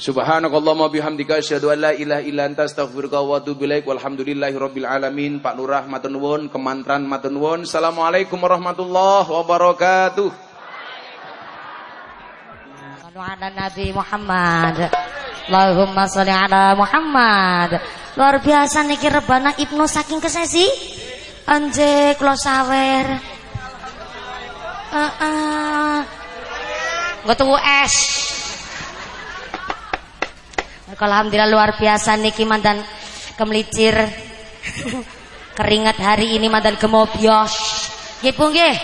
Subhanakallahumma bihamdika asyhadu an la ilaha illa anta astaghfiruka wa atubu ilaik. Walhamdulillahi rabbil alamin. Pak Lurah matur nuwun, kemantran matur nuwun. Assalamualaikum warahmatullahi wabarakatuh. ala Nabi Muhammad. Allahumma sholli ala Muhammad. Luar biasa niki rebana Ibnu saking kesesi. Anje kula sawer. Heeh. Uh, uh. es. Alhamdulillah luar biasa niki mandan kemelicir. Keringat hari ini mandan gemobios. Nggih Bu nggih.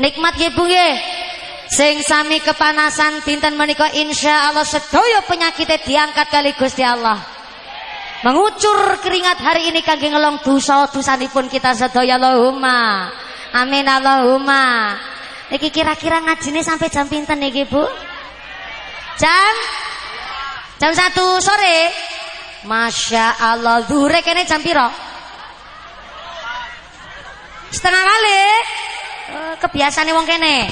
Nikmat nggih Bu nggih. Sing sami kepanasan dinten menika insyaallah sedaya penyakitnya diangkat kali Gusti Allah. Mengucur keringat hari ini kangge ngelong dosa dosanipun kita sedaya Allahumma. Amin Allahumma. Niki kira-kira ngajine sampai jam pinten niki Bu? Jam Jam satu sore. Masya Allah. Zuhre kene jam piro? Setengah kali. Uh, kebiasaan wong kene.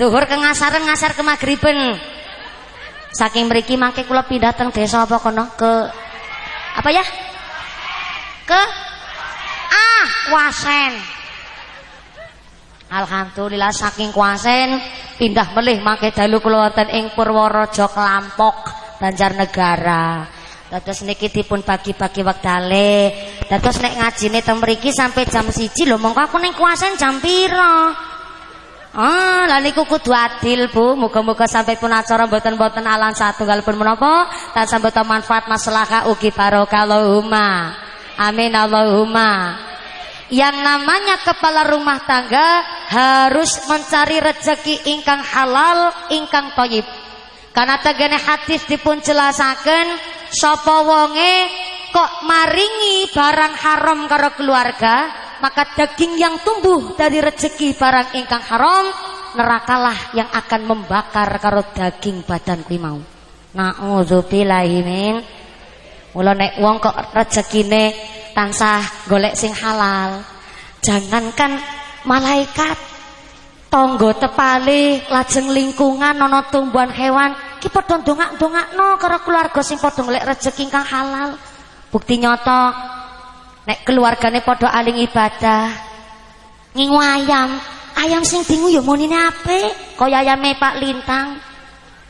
Zuhur ke ngasaran ngasar ke maghriben. Saking mriki mangke kula pindah teng desa apa kono ke apa ya? Ke ah Wasen. Alhamdulillah saking kuasen pindah melih mangke dalu kula wonten ing Purworejo Kelampok. Banjarnegara. Dados niki dipun bagi-bagi wektale. Dados nek ngajine teng mriki sampai jam 1 lho mongko aku ning kuasen jam pira? Ah, lha niku kudu adil, Bu. Muga-muga sampai pun acara mboten-mboten alang satunggal pun menapa, tansah boten manfaat maslahah ugi barokah Allahumma. Amin Allahumma. Yang namanya kepala rumah tangga harus mencari rezeki ingkang halal, ingkang toyib. Karena tegene hadis dipun jelasaken sapa wonge kok maringi barang haram karo keluarga, maka daging yang tumbuh dari rezeki barang ingkang haram nerakalah yang akan membakar karo daging badan kuwi mau. Nauzubillahi min Mula nek wong kok rezekine tansah golek sing halal. Jangankan malaikat tonggo tepali lajeng lingkungan nono tumbuhan hewan ki padha ndongak-ndongakno karo keluarga sing padha golek rezeki ingkang halal bukti nyata nek keluargane padha aling ibadah ngingu ayam ayam sing dingu ya monine apik kaya ayame Pak Lintang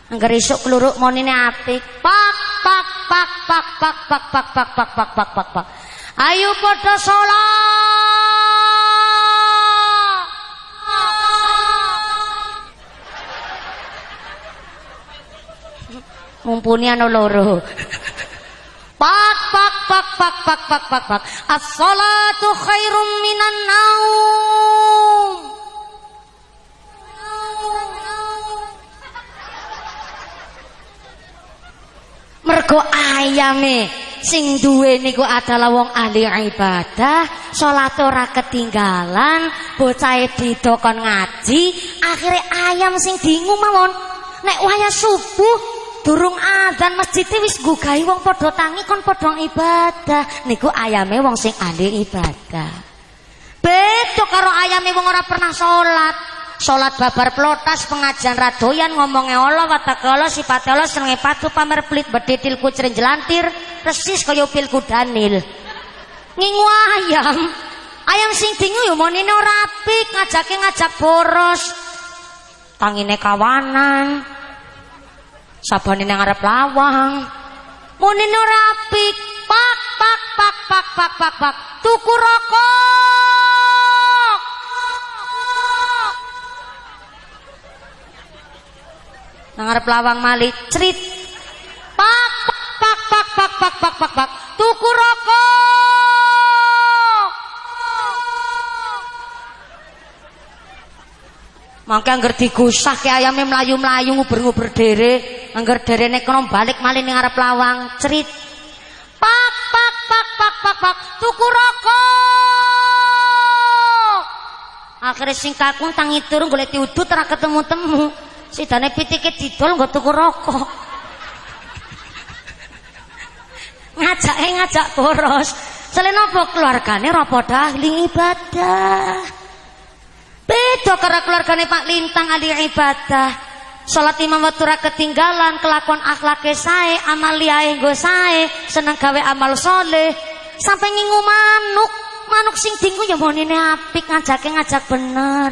Angger esuk kluruk monine apik pak pak pak pak pak pak pak pak pak pak pak pak ayo padha salat Mumpuni ana loro. Pak pak pak pak pak pak pak pak. As-salatu khairum minan naum. Mergo ayame sing duwe niku adalah wong ahli ibadah, salat ora ketinggalan, bocahe didokon ngaji, akhirnya ayam sing dingu mawon. Nek waya subuh Durung adzan masjid wis gugahi wong padha tangi kon padha ibadah. Niku ayame wong sing ahli ibadah. Beda karo ayame wong ora pernah salat. Salat babar plotas pengajian radoyan ngomongnya Allah watake Allah sifate Allah senenge patu pamer pelit bedidil kucring jelantir persis kaya pil kudanil. Ngingu ayam. Ayam sing dingu yo monine ora apik ngajake ngajak boros. Tangine kawanan. Sabane nang arep lawang. Munine rapi. Pak pak pak pak pak pak pak. Tuku rokok. Nang lawang mali. Crit. Pak pak pak pak pak pak pak pak. Tuku rokok Mangke angger digusah ke ayame mlayu-mlayu nguber-nguber dhewe Angger derene kono balik malih ning arep lawang, cerit. Pak pak pak pak pak pak tuku rokok. Akhirnya sing kakung tangi turun golek diudut ora ketemu-temu. Sidane pitike didol nggo tuku rokok. ngajak eh ngajak boros. Selain apa keluargane ora padha ahli ibadah. Beda karo keluargane Pak Lintang ahli ibadah. Salat imam waktu ra ketinggalan, kelakuan akhlake sae, amal liyae nggo sae, seneng gawe amal soleh. Sampai ngingu manuk, manuk sing dingku ya monine apik ngajake ngajak bener.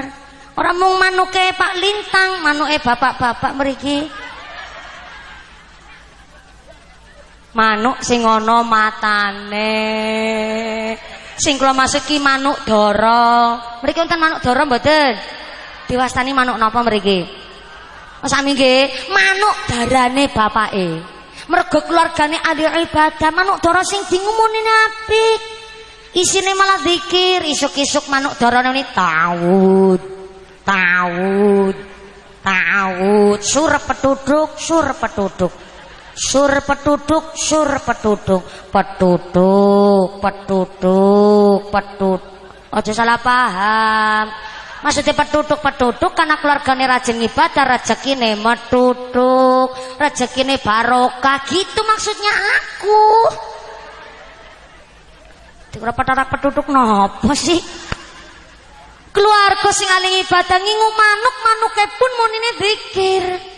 Ora mung manuke Pak Lintang, manuke bapak-bapak mriki. Manuk sing ana matane. Sing kula maksud ki manuk dara. Mriki wonten manuk dara mboten? Diwastani manuk napa mriki? Oh, sami nggih, manuk darane bapake. Mergo keluargane ahli ibadah, manuk dara sing dingumunine apik. Isine malah zikir, isuk-isuk manuk darane ini tawud. Tawud. Tawud, sur petuduk, sur petuduk. Sur petuduk, sur petuduk, petuduk, petuduk, petuduk. Aja salah paham. Maksudnya petuduk-petuduk karena keluarganya rajin ibadah, rezekine metuduk, rezekine barokah, gitu maksudnya aku. Dikira pada petuduk nopo sih? Keluarga sing aling ibadah ngingu manuk, manuke pun munine zikir.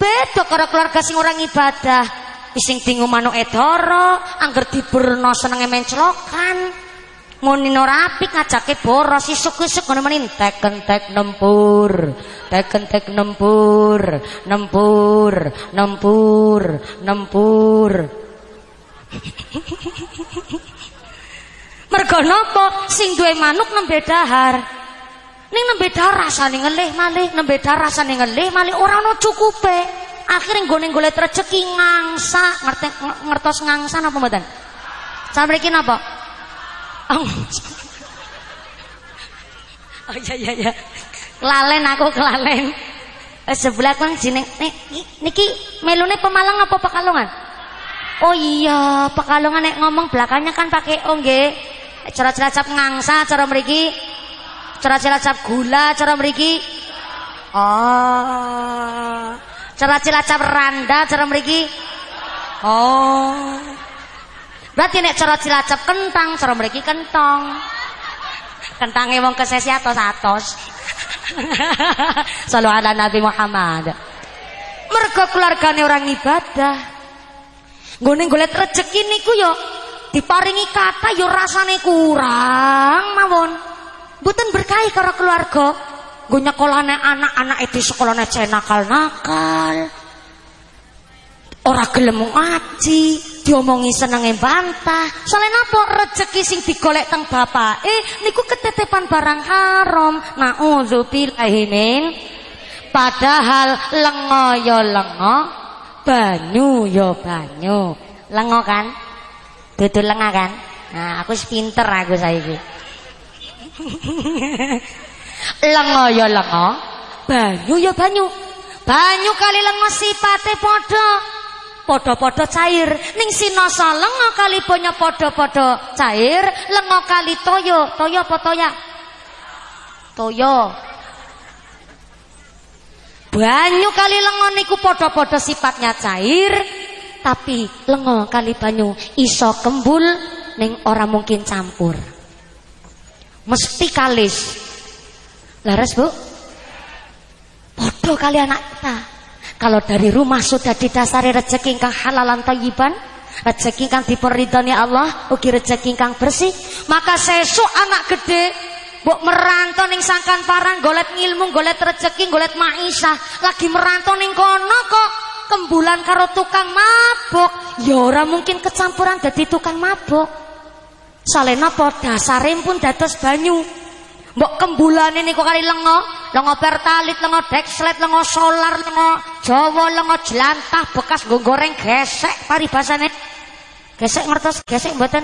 Beda karo keluarga sing orang ibadah. Ising tingu manuk edoro, angger diburno senenge menclokan. Muni ora apik ngajake boros isuk-isuk ngono men teken tek nempur. Teken tek nempur, nempur, nempur, nempur. Mergo napa sing duwe manuk nembe dahar. Ning nembe dahar rasane ngelih malih, nembe dahar rasane ngelih malih ora ana cukupe. Akhire nggone golek rezeki ngangsa, ngerti ngertos ngangsa napa mboten? Sampe iki napa? Oh, oh iya iya iya. Kelalen aku kelalen. Eh, sebelah kan jeneng niki melune Pemalang apa Pekalongan? Oh iya, Pekalongan nek ngomong belakangnya kan pakai oh nggih. Cara cilacap ngangsa cara mriki. Cara cilacap gula cara mriki. Oh. Cara cilacap randa cara mriki. Oh. Berarti nek cara Cilacap kentang, cara mriki kentong. Kentange wong kesesi atos-atos. Sallu ala Nabi Muhammad. Mergo keluargane orang ibadah. Nggone golek rezeki niku yo diparingi kata yo rasane kurang mawon. Mboten berkahi karo keluarga. Nggo nyekolane anak-anak di sekolahne nakal-nakal. Ora gelem ngaji, diomongi senenge bantah. Soalnya napa rezeki sing digolek teng eh niku ketetepan barang haram. Nauzubillahi min Padahal lengo yo lengo, banyu yo banyu. Lengo kan? Dudu lenga kan? Nah, aku pinter aku saiki. Lengo yo lengo, banyu yo banyu. Banyu kali lengo sipate padha. Podo-podo cair. Ning sinoso lengo kali punya podo-podo cair. Lengo kali toyo toyo apa toya? Toyo banyu kali lengo niku podo-podo sifatnya cair. Tapi lengo kali banyu iso kembul ning ora mungkin campur mesti kalis laras bu podo kali anak kita kalau dari rumah sudah didasari rezeki ingkang halalan tayyiban, rezeki ingkang diperidani Allah, ugi rezeki ingkang bersih, maka sesuk anak gede Mbok merantau ning sangkan parang golet ngilmu, golet rezeki, golet maisha, lagi merantau ning kono kok kembulan karo tukang mabok. Ya mungkin kecampuran dadi tukang mabok. Salena apa dasare pun dados banyu. Mbok kembulane niku kali lengo, lengo pertalit, lengo dekslet, lengo solar, lengo Jawa, lengo jelantah bekas nggo goreng gesek paribasane. Gesek ngertos gesek mboten?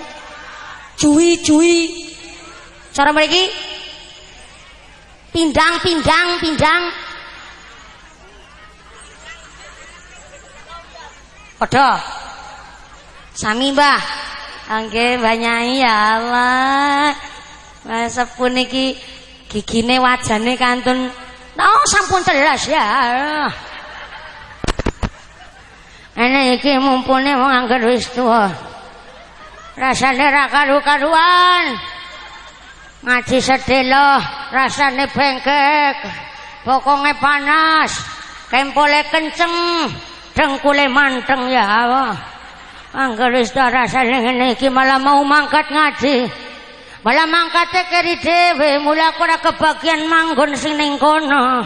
Cuwi-cuwi. Cara mriki pindang, pindang, pindang. Padha. Sami, Mbah. Angge banyai ya Allah. Mas sepun iki gigine wajane kantun Oh sampun telas ya. Ini iki mumpune wong angger wis tuwa. Rasane ra karu-karuan. Ngaji sedelo, rasane bengkek. Bokonge panas, kempole kenceng, dengkule manteng ya Allah. Angger wis rasane ngene iki malah mau mangkat ngaji. Malah mangkate keri dhewe, mula aku ora kebagian manggon sing ning kono.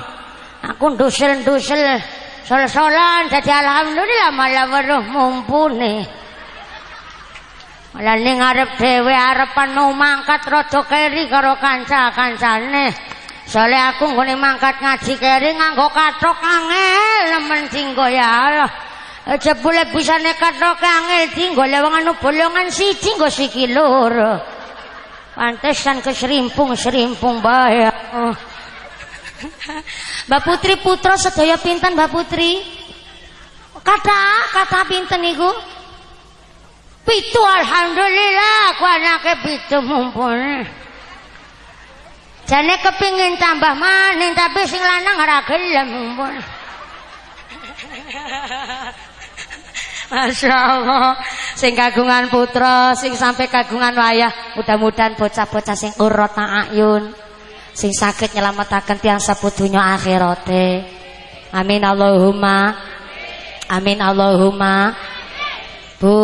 Aku ndusel-ndusel sol-solan dadi alhamdulillah malah weruh mumpune. Malah ning arep dhewe arepan mau mangkat rada keri karo kanca-kancane. Soale aku nggone mangkat ngaji keri nganggo kathok angel nemen dinggo ya Allah. Jebule bisa nekat angel dinggo lewang anu bolongan siji nggo sikil loro. Pantesan keserimpung-serimpung bae. Oh. Mbak Putri putra sedaya pinten Mbak Putri? Kata, kata pinten niku? Pitu alhamdulillah aku anake pitu mumpuni. Jane kepingin tambah maning tapi sing lanang ora gelem mumpun. Masya Allah Sing kagungan putra Sing sampai kagungan wayah Mudah-mudahan bocah-bocah sing urut ayun Sing sakit nyelamatakan tiang seputunya akhirate. Amin Allahumma. Amin Allahumma. Bu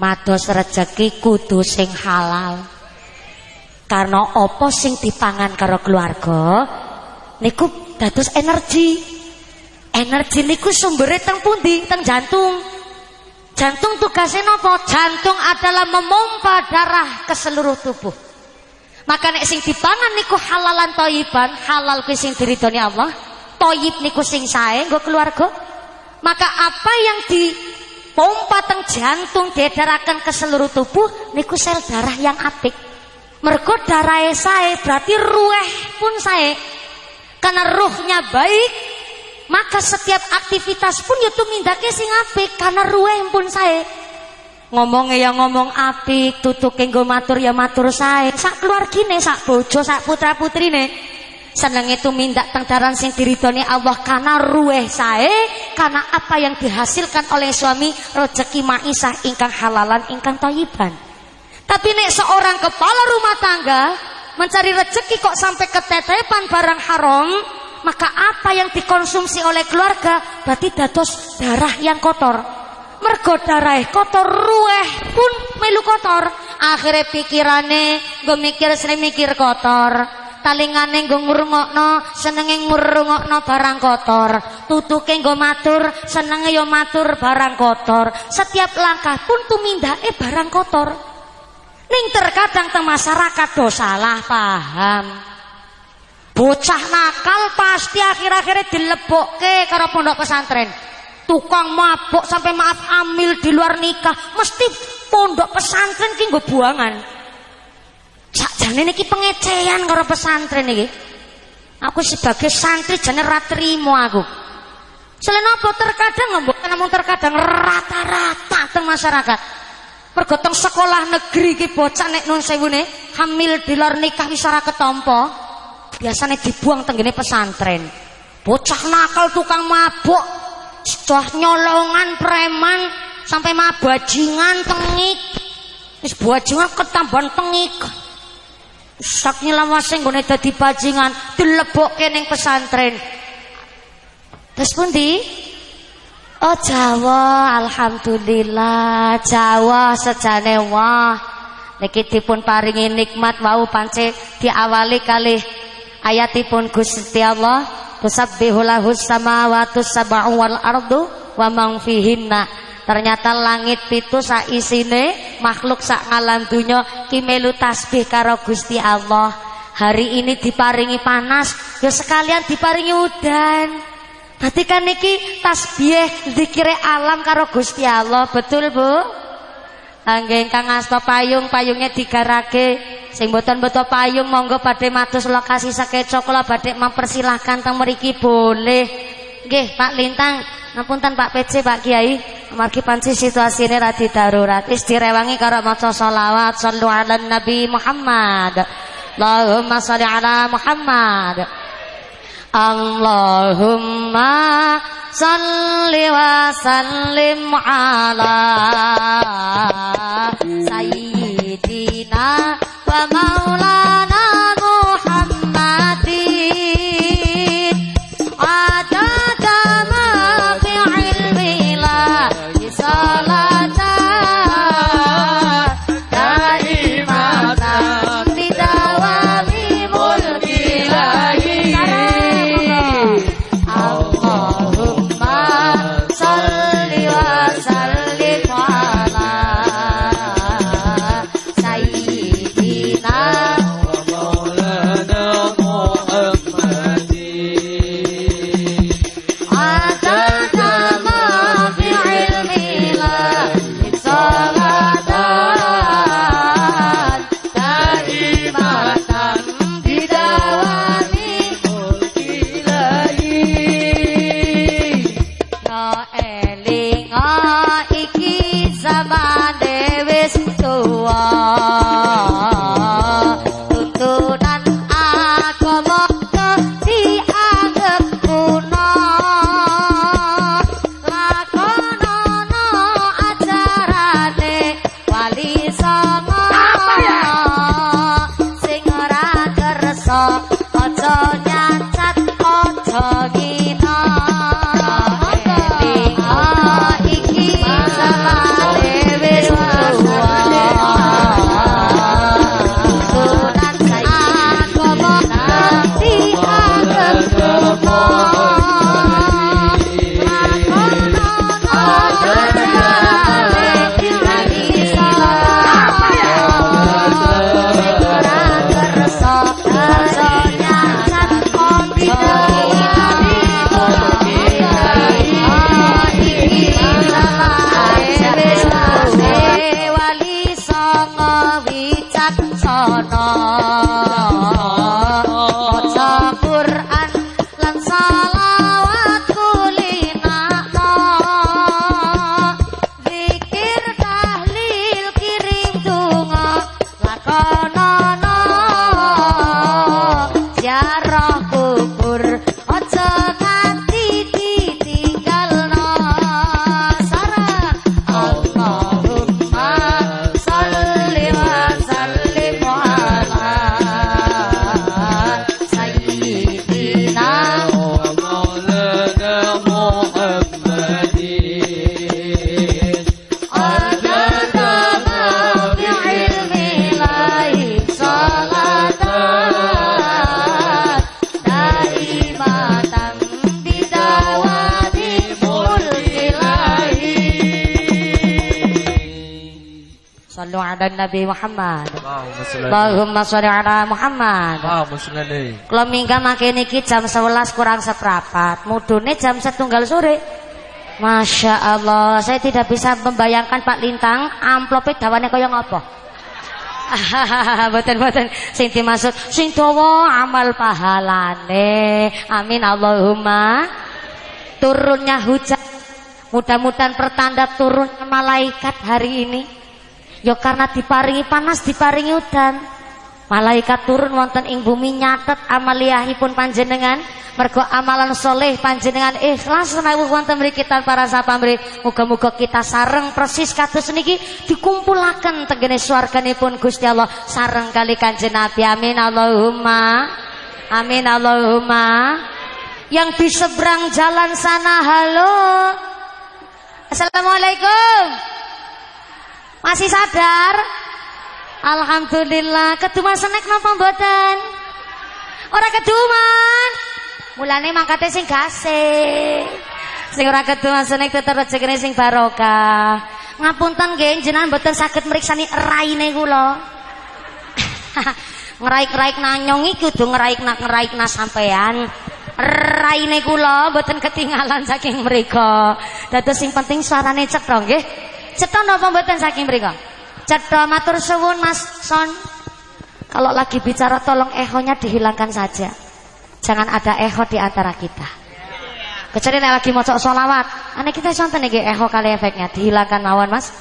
Mados rezeki kudu sing halal. Karena opo sing dipangan karo keluarga? Niku dados energi Energi niku sumbernya teng pundi? Teng jantung. Jantung tugasnya nopo? Jantung adalah memompa darah ke seluruh tubuh. Maka nek sing dipangan niku halalan toyiban, halal kuwi sing Allah. Toyib niku sing sae nggo keluarga. Maka apa yang dipompa teng jantung diedarakan ke seluruh tubuh niku sel darah yang apik. Mergo darah sae berarti rueh pun sae. Karena ruhnya baik, maka setiap aktivitas pun ya tumindake sing apik karena ruweh pun saya ngomongnya ya ngomong apik tutuke nggo matur ya matur sae. Sak keluargine sak bojo sak putra putrine seneng itu mindak tengdaran sing diridhoni Allah karena ruweh sae karena apa yang dihasilkan oleh suami rezeki maisah ingkang halalan ingkang toyiban tapi nek seorang kepala rumah tangga mencari rezeki kok sampai ketetepan barang haram maka apa yang dikonsumsi oleh keluarga berarti dados darah yang kotor. Mergo darah kotor rueh pun melu kotor. Akhirnya pikirane gue mikir sering mikir kotor. Talingane gue ngurungokno senenge ngurungokno barang kotor. Tutuke gue matur senenge yo matur barang kotor. Setiap langkah pun eh barang kotor. Ning terkadang teng masyarakat do salah paham Bocah nakal pasti akhir-akhirnya dilebokke karo pondok pesantren. Tukang mabuk sampai maaf amil di luar nikah, mesti pondok pesantren ki nggo buangan. Sakjane niki pengecehan karo pesantren iki. Aku sebagai santri jane ra trimo aku. Selain apa terkadang mbok namun terkadang rata-rata teng masyarakat. Mergo sekolah negeri ki bocah nek nun sewune hamil di luar nikah wis ora biasanya dibuang tenggine pesantren. Bocah nakal tukang mabuk. Setelah nyolongan preman. Sampai mabajingan tengik wis bajingan ketambahan tengik sak nyelawase nggone dadi bajingan dilebokke ning pesantren. Terus pundi? Oh Jawa, alhamdulillah. Jawa sejane wah. Niki dipun paringi nikmat wau pance diawali kali ayatipun Gusti Allah tusabbihu lahus samawati sab'u wal ardu wa man fihinna. Ternyata langit pitu sak isine makhluk sak ngalam dunya ki melu tasbih karo Gusti Allah. Hari ini diparingi panas ya sekalian diparingi udan. Berarti kan niki tasbih dikira alam karo Gusti Allah betul Bu? Angge ingkang asta payung, payungnya digarake. Sing boten beto payung monggo badhe mados lokasi sakeco kula badhe mempersilahkan teng mriki boleh. Nggih, Pak Lintang, Ngapunten Pak PC Pak Kiai, amargi panci situasine radi darurat. Wis direwangi karo maca selawat sallu ala Nabi Muhammad. Allahumma shalli ala Muhammad. Allahumma salli wa sallim ala sayyidina ba 了 Ala Nabi Muhammad. Allahumma sholli ala Muhammad. Kalau mingga makin iki jam 11 kurang seperempat Mudune jam setunggal sore. Masya Allah Saya tidak bisa membayangkan Pak Lintang Amplopnya dawane kaya ngopo Boten-boten Sing dimaksud Sing dawa amal pahalane. Amin Allahumma. Turunnya hujan. Mudah-mudahan pertanda turunnya malaikat hari ini Ya karena diparingi panas, diparingi udan. Malaikat turun wonten ing bumi nyatet amaliyahipun panjenengan. Mergo amalan soleh panjenengan ikhlas menawi wonten mriki tanpa rasa pamrih. Muga-muga kita sareng persis kados niki dikumpulaken tengene swarganipun Gusti Allah sareng kali Kanjeng Nabi. Amin Allahumma. Amin Allahumma. Yang di seberang jalan sana halo. Assalamualaikum. Masih sadar? Alhamdulillah. Keduman senek napa mboten? Ora keduman. Mulane mangkate sing gasih. Sing ora keduman senek tetep rezekine sing barokah. Ngapunten nggih jenengan mboten saged mriksani raine kula. ngeraik-ngeraik nanyong iki kudu ngeraik-nak ngeraik-na sampean. Raine kula mboten ketinggalan saking mriku. Dados sing penting suarane cetha nggih. Cetha napa mboten saking mriku? Cetha matur suwun Mas Son. Kalau lagi bicara tolong ehonya dihilangkan saja. Jangan ada eho di antara kita. Kecuali nek lagi maca sholawat. Anak kita contoh nih echo kali efeknya dihilangkan mawon Mas.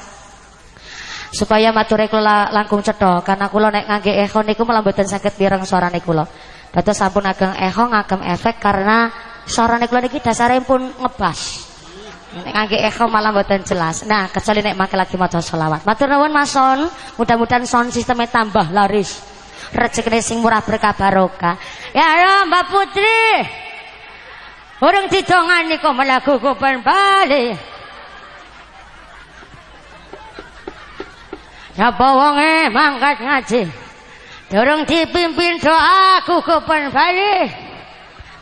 Supaya mature kula langkung cetha karena kula nek ngangge echo niku malah mboten saged bireng suarane kula. Dados sampun ageng echo ngagem efek karena suarane kula niki dasare pun ngebas. Nek ngangge echo malah mboten jelas. Nah, kecuali nek make lagi maca selawat. Matur nuwun Mas Son, mudah-mudahan sound sistemnya tambah laris. Rezekine sing murah berkah barokah. Ya Allah Mbak Putri. Orang didongani kok melaku kuban bali. Sapa wonge mangkat ngaji. Dorong dipimpin doaku kuban bali.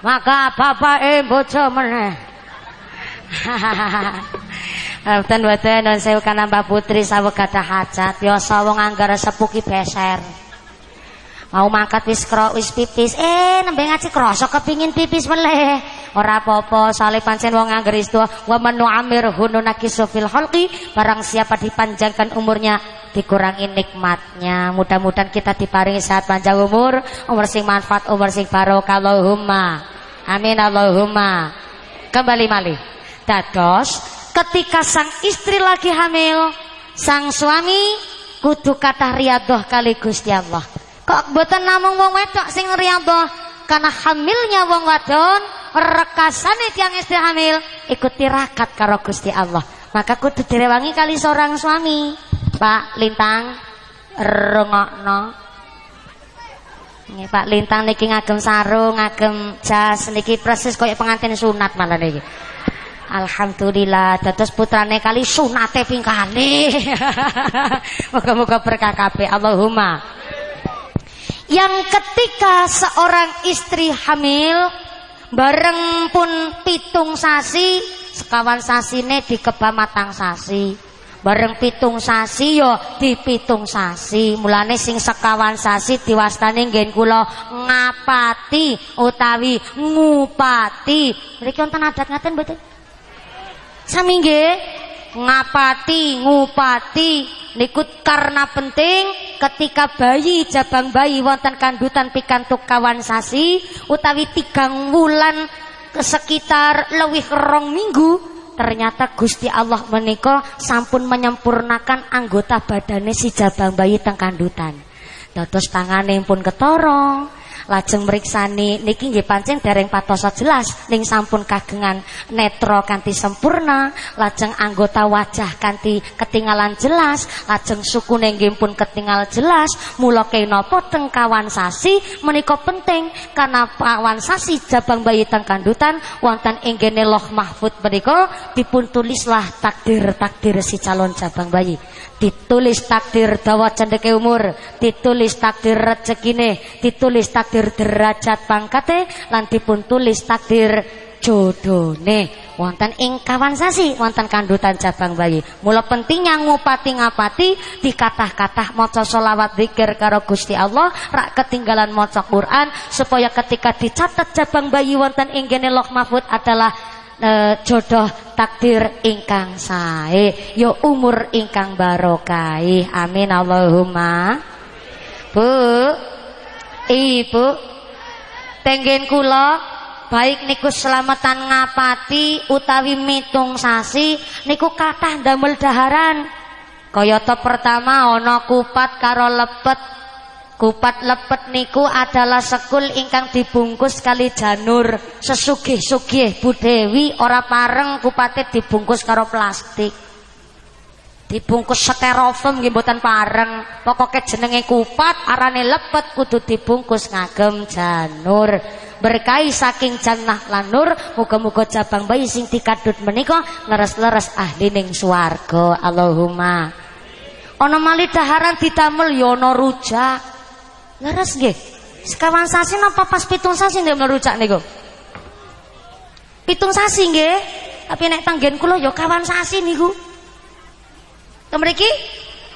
Maka bapak e bojo meneh. Mboten mboten non sewu kana Mbak Putri saweg gadah hajat. Biasa wong anggere sepuki beser. Mau mangkat wis kro wis pipis, eh nembe ngaji krasa kepingin pipis meleh. Ora apa-apa, soalnya pancen wong angger istu wa man nu'amir hununakisu fil khalqi, barang siapa dipanjangkan umurnya dikurangi nikmatnya. Mudah-mudahan kita diparingi sehat panjang umur, umur sing manfaat, umur sing barokah Allahumma. Amin Allahumma. Kembali malih. Dados ketika sang istri lagi hamil, sang suami kudu kata riadoh kali Gusti Allah. Kok mboten namung wong wedok sing riyadhah karena hamilnya wong wadon rekasane tiang istri hamil ikut tirakat karo Gusti Allah. Maka kudu direwangi kali seorang suami. Pak Lintang rungokno. Nggih Pak Lintang niki ngagem sarung, ngagem jas niki persis koyo pengantin sunat malah niki. Alhamdulillah dados putrane kali sunate ping kali. Moga-moga berkah kabeh. Allahumma. Yang ketika seorang istri hamil bareng pun pitung sasi, sekawan sasine dikeba matang sasi. Bareng pitung sasi yo di pitung sasi. Mulane sing sekawan sasi diwastani nggen kula ngapati utawi ngupati. Mriki wonten adat ngaten mboten? Sami nggih ngapati ngupati nikut karena penting ketika bayi jabang bayi wonten kandutan pikantuk kawan sasi utawi tigang wulan sekitar lewih rong minggu ternyata Gusti Allah menika sampun menyempurnakan anggota badannya si jabang bayi teng kandutan. Dados tangane pun ketara lajeng meriksani niki nggih pancen dereng patosa jelas ning sampun kagengan netra kanthi sempurna lajeng anggota wajah kanthi ketinggalan jelas lajeng sukune nggih pun ketinggal jelas mula kenapa teng kawan sasi menika penting karena kawan sasi jabang bayi teng kandutan wonten ing loh mahfud menika dipun tulislah takdir-takdir si calon jabang bayi ditulis takdir dawa cendeke umur ditulis takdir rezekine ditulis takdir derajat pangkate lan dipun tulis takdir jodone wonten ing kawan sasi wonten kandutan cabang bayi. Mula pentingnya ngupati ngapati dikatah-katah maca selawat zikir karo Gusti Allah rak ketinggalan maca Quran supaya ketika dicatat cabang bayi wonten ing gene loh mahfud adalah e, jodoh takdir ingkang sae yo ya umur ingkang barokai amin Allahumma. Bu Ibu tenggen kula baik niku selamatan ngapati utawi mitung sasi niku kathah damel daharan. Kayata pertama ana kupat karo lepet Kupat lepet niku adalah sekul ingkang dibungkus kali janur sesugih-sugih Bu Dewi ora pareng kupate dibungkus karo plastik. Dibungkus styrofoam nggih pareng. Pokoke jenenge kupat arane lepet kudu dibungkus ngagem janur. Berkahi saking jannah lanur muga-muga jabang bayi sing dikadut menika leres-leres ahli ning swarga. Allahumma. Ana mali daharan didamel ya rujak. Leres nggih. Sekawan sasi napa pas pitung sasi nggih merujak niku? Pitung sasi nggih. Tapi nek tanggen kula ya kawan sasi niku. Temriki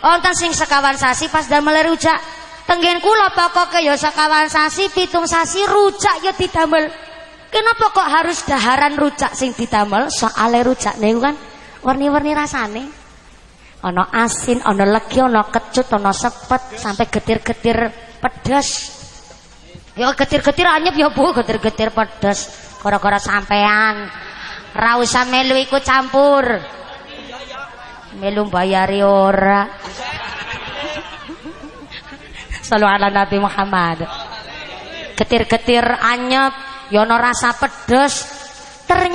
wonten sing sekawan sasi pas damel rujak. Tenggen kula pokoke ya sekawan sasi, pitung sasi rujak ya didamel. Kenapa kok harus daharan rujak sing didamel? Soale rujak niku kan warni-warni rasane. Ana asin, ana legi, ana kecut, ana sepet, sampai getir-getir pedes. Ya getir-getir anyep ya Bu, getir-getir pedes. Gara-gara sampean. Ra usah melu ikut campur. Melu bayari ora. Selalu ala Nabi Muhammad. Getir-getir anyep, yono rasa pedes.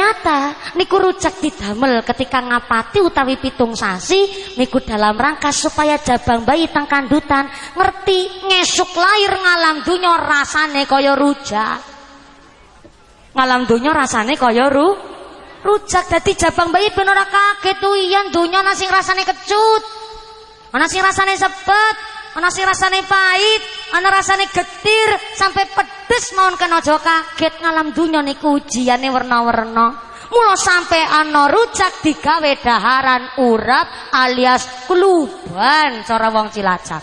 Ternyata niku rujak didamel ketika ngapati utawi pitung sasi niku dalam rangka supaya jabang bayi teng kandutan ngerti ngesuk lahir ngalam dunya rasane kaya rujak. Ngalam dunya rasane kaya ru rujak dadi jabang bayi ben ora kaget iyan dunya ana rasane kecut. Ana sing rasane sepet, ana sing rasane pahit, ana rasane getir, sampai pedes mawon kena aja kaget ngalam dunya niku ujiane werna-werna. Mula sampai ana rujak digawe daharan urap alias kluban cara wong Cilacap.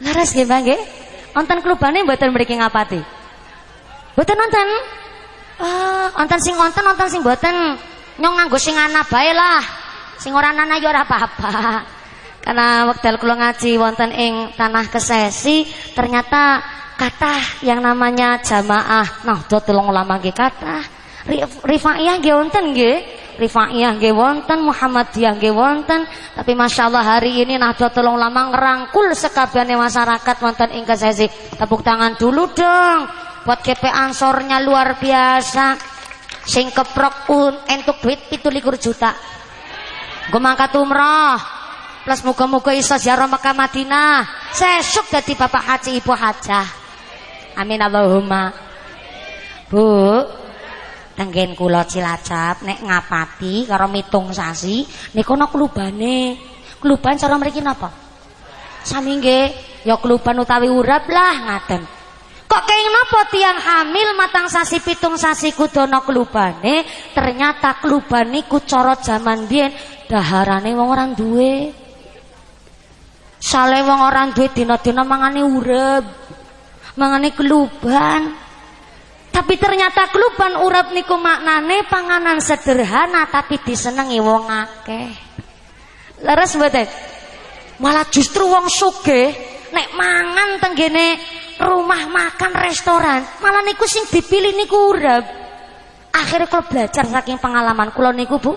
Laras nggih Mbak nggih? Wonten klubane mboten mriki ngapati? Mboten nonton? Ah, wonten sing wonten wonten sing mboten. Nyong nganggo sing ana bae lah. Sing ora ana ya ora apa-apa. Karena wekdal kula ngaji wonten ing tanah kesesi ternyata kata yang namanya jamaah Nahdlatul Ulama nggih kathah. Ri- Rifaiyah nggih wonten nggih. Rifaiyah nggih wonten, Muhammadiyah nggih wonten. Tapi Masya Allah hari ini Nahdlatul Ulama ngerangkul sekabehane masyarakat wonten ing kesesi. Tepuk tangan dulu dong. Buat GP Ansornya luar biasa. Sing keprok un entuk duit 17 juta. Gue mangkat umroh. Plus muga-muga iso ziarah Mekah Madinah. Sesuk dadi Bapak Haji Ibu Hajah. Amin Allahumma. Bu, tenggen kula Cilacap nek ngapati karo mitung sasi niku ana klubane. Kluban cara mriki napa? Sami nggih, ya kluban utawi urap lah ngaten. Kok kenging napa tiang hamil matang sasi pitung sasi kudono klubane, ternyata kluban niku cara jaman biyen daharane wong ora duwe. Sale wong ora duwe dina-dina mangane urep. Mangane kluban. Tapi ternyata kluban urap niku maknane panganan sederhana tapi disenengi wong akeh. Leres mboten? Malah justru wong sugih nek mangan tenggene rumah makan restoran, malah niku sing dipilih niku urap. Akhirnya kalau belajar saking pengalaman kula niku Bu,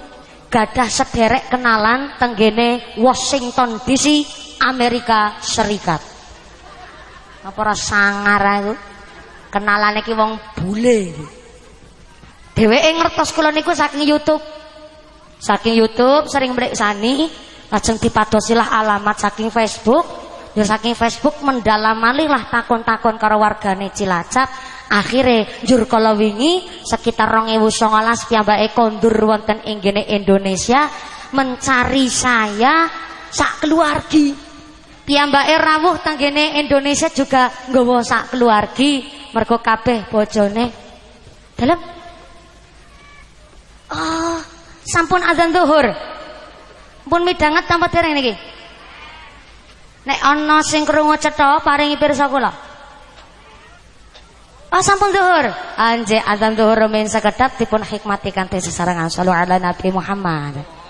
gadah sederek kenalan tenggene Washington DC, Amerika Serikat. Apa ora sangar aku? Kenalane ki wong bule. Dheweke ngertos kula niku saking YouTube. Saking YouTube sering mriksani, lajeng dipadosilah alamat saking Facebook. Ya saking Facebook mendalam malih lah takon-takon karo wargane Cilacap. Akhire njur kala wingi sekitar 2019 piyambake kondur wonten ing Indonesia mencari saya sak keluargi. Piyambake rawuh tenggene Indonesia juga nggawa sak keluargi mergo kabeh bojone. Dalem Oh, sampun azan zuhur. Pun midanget tanpa dereng niki. Nek ana sing krungu cetha paringi pirsa kula. Oh sampun zuhur. Anje azan zuhur men sekedap dipun hikmati kanthi sesarengan sallu ala Nabi Muhammad.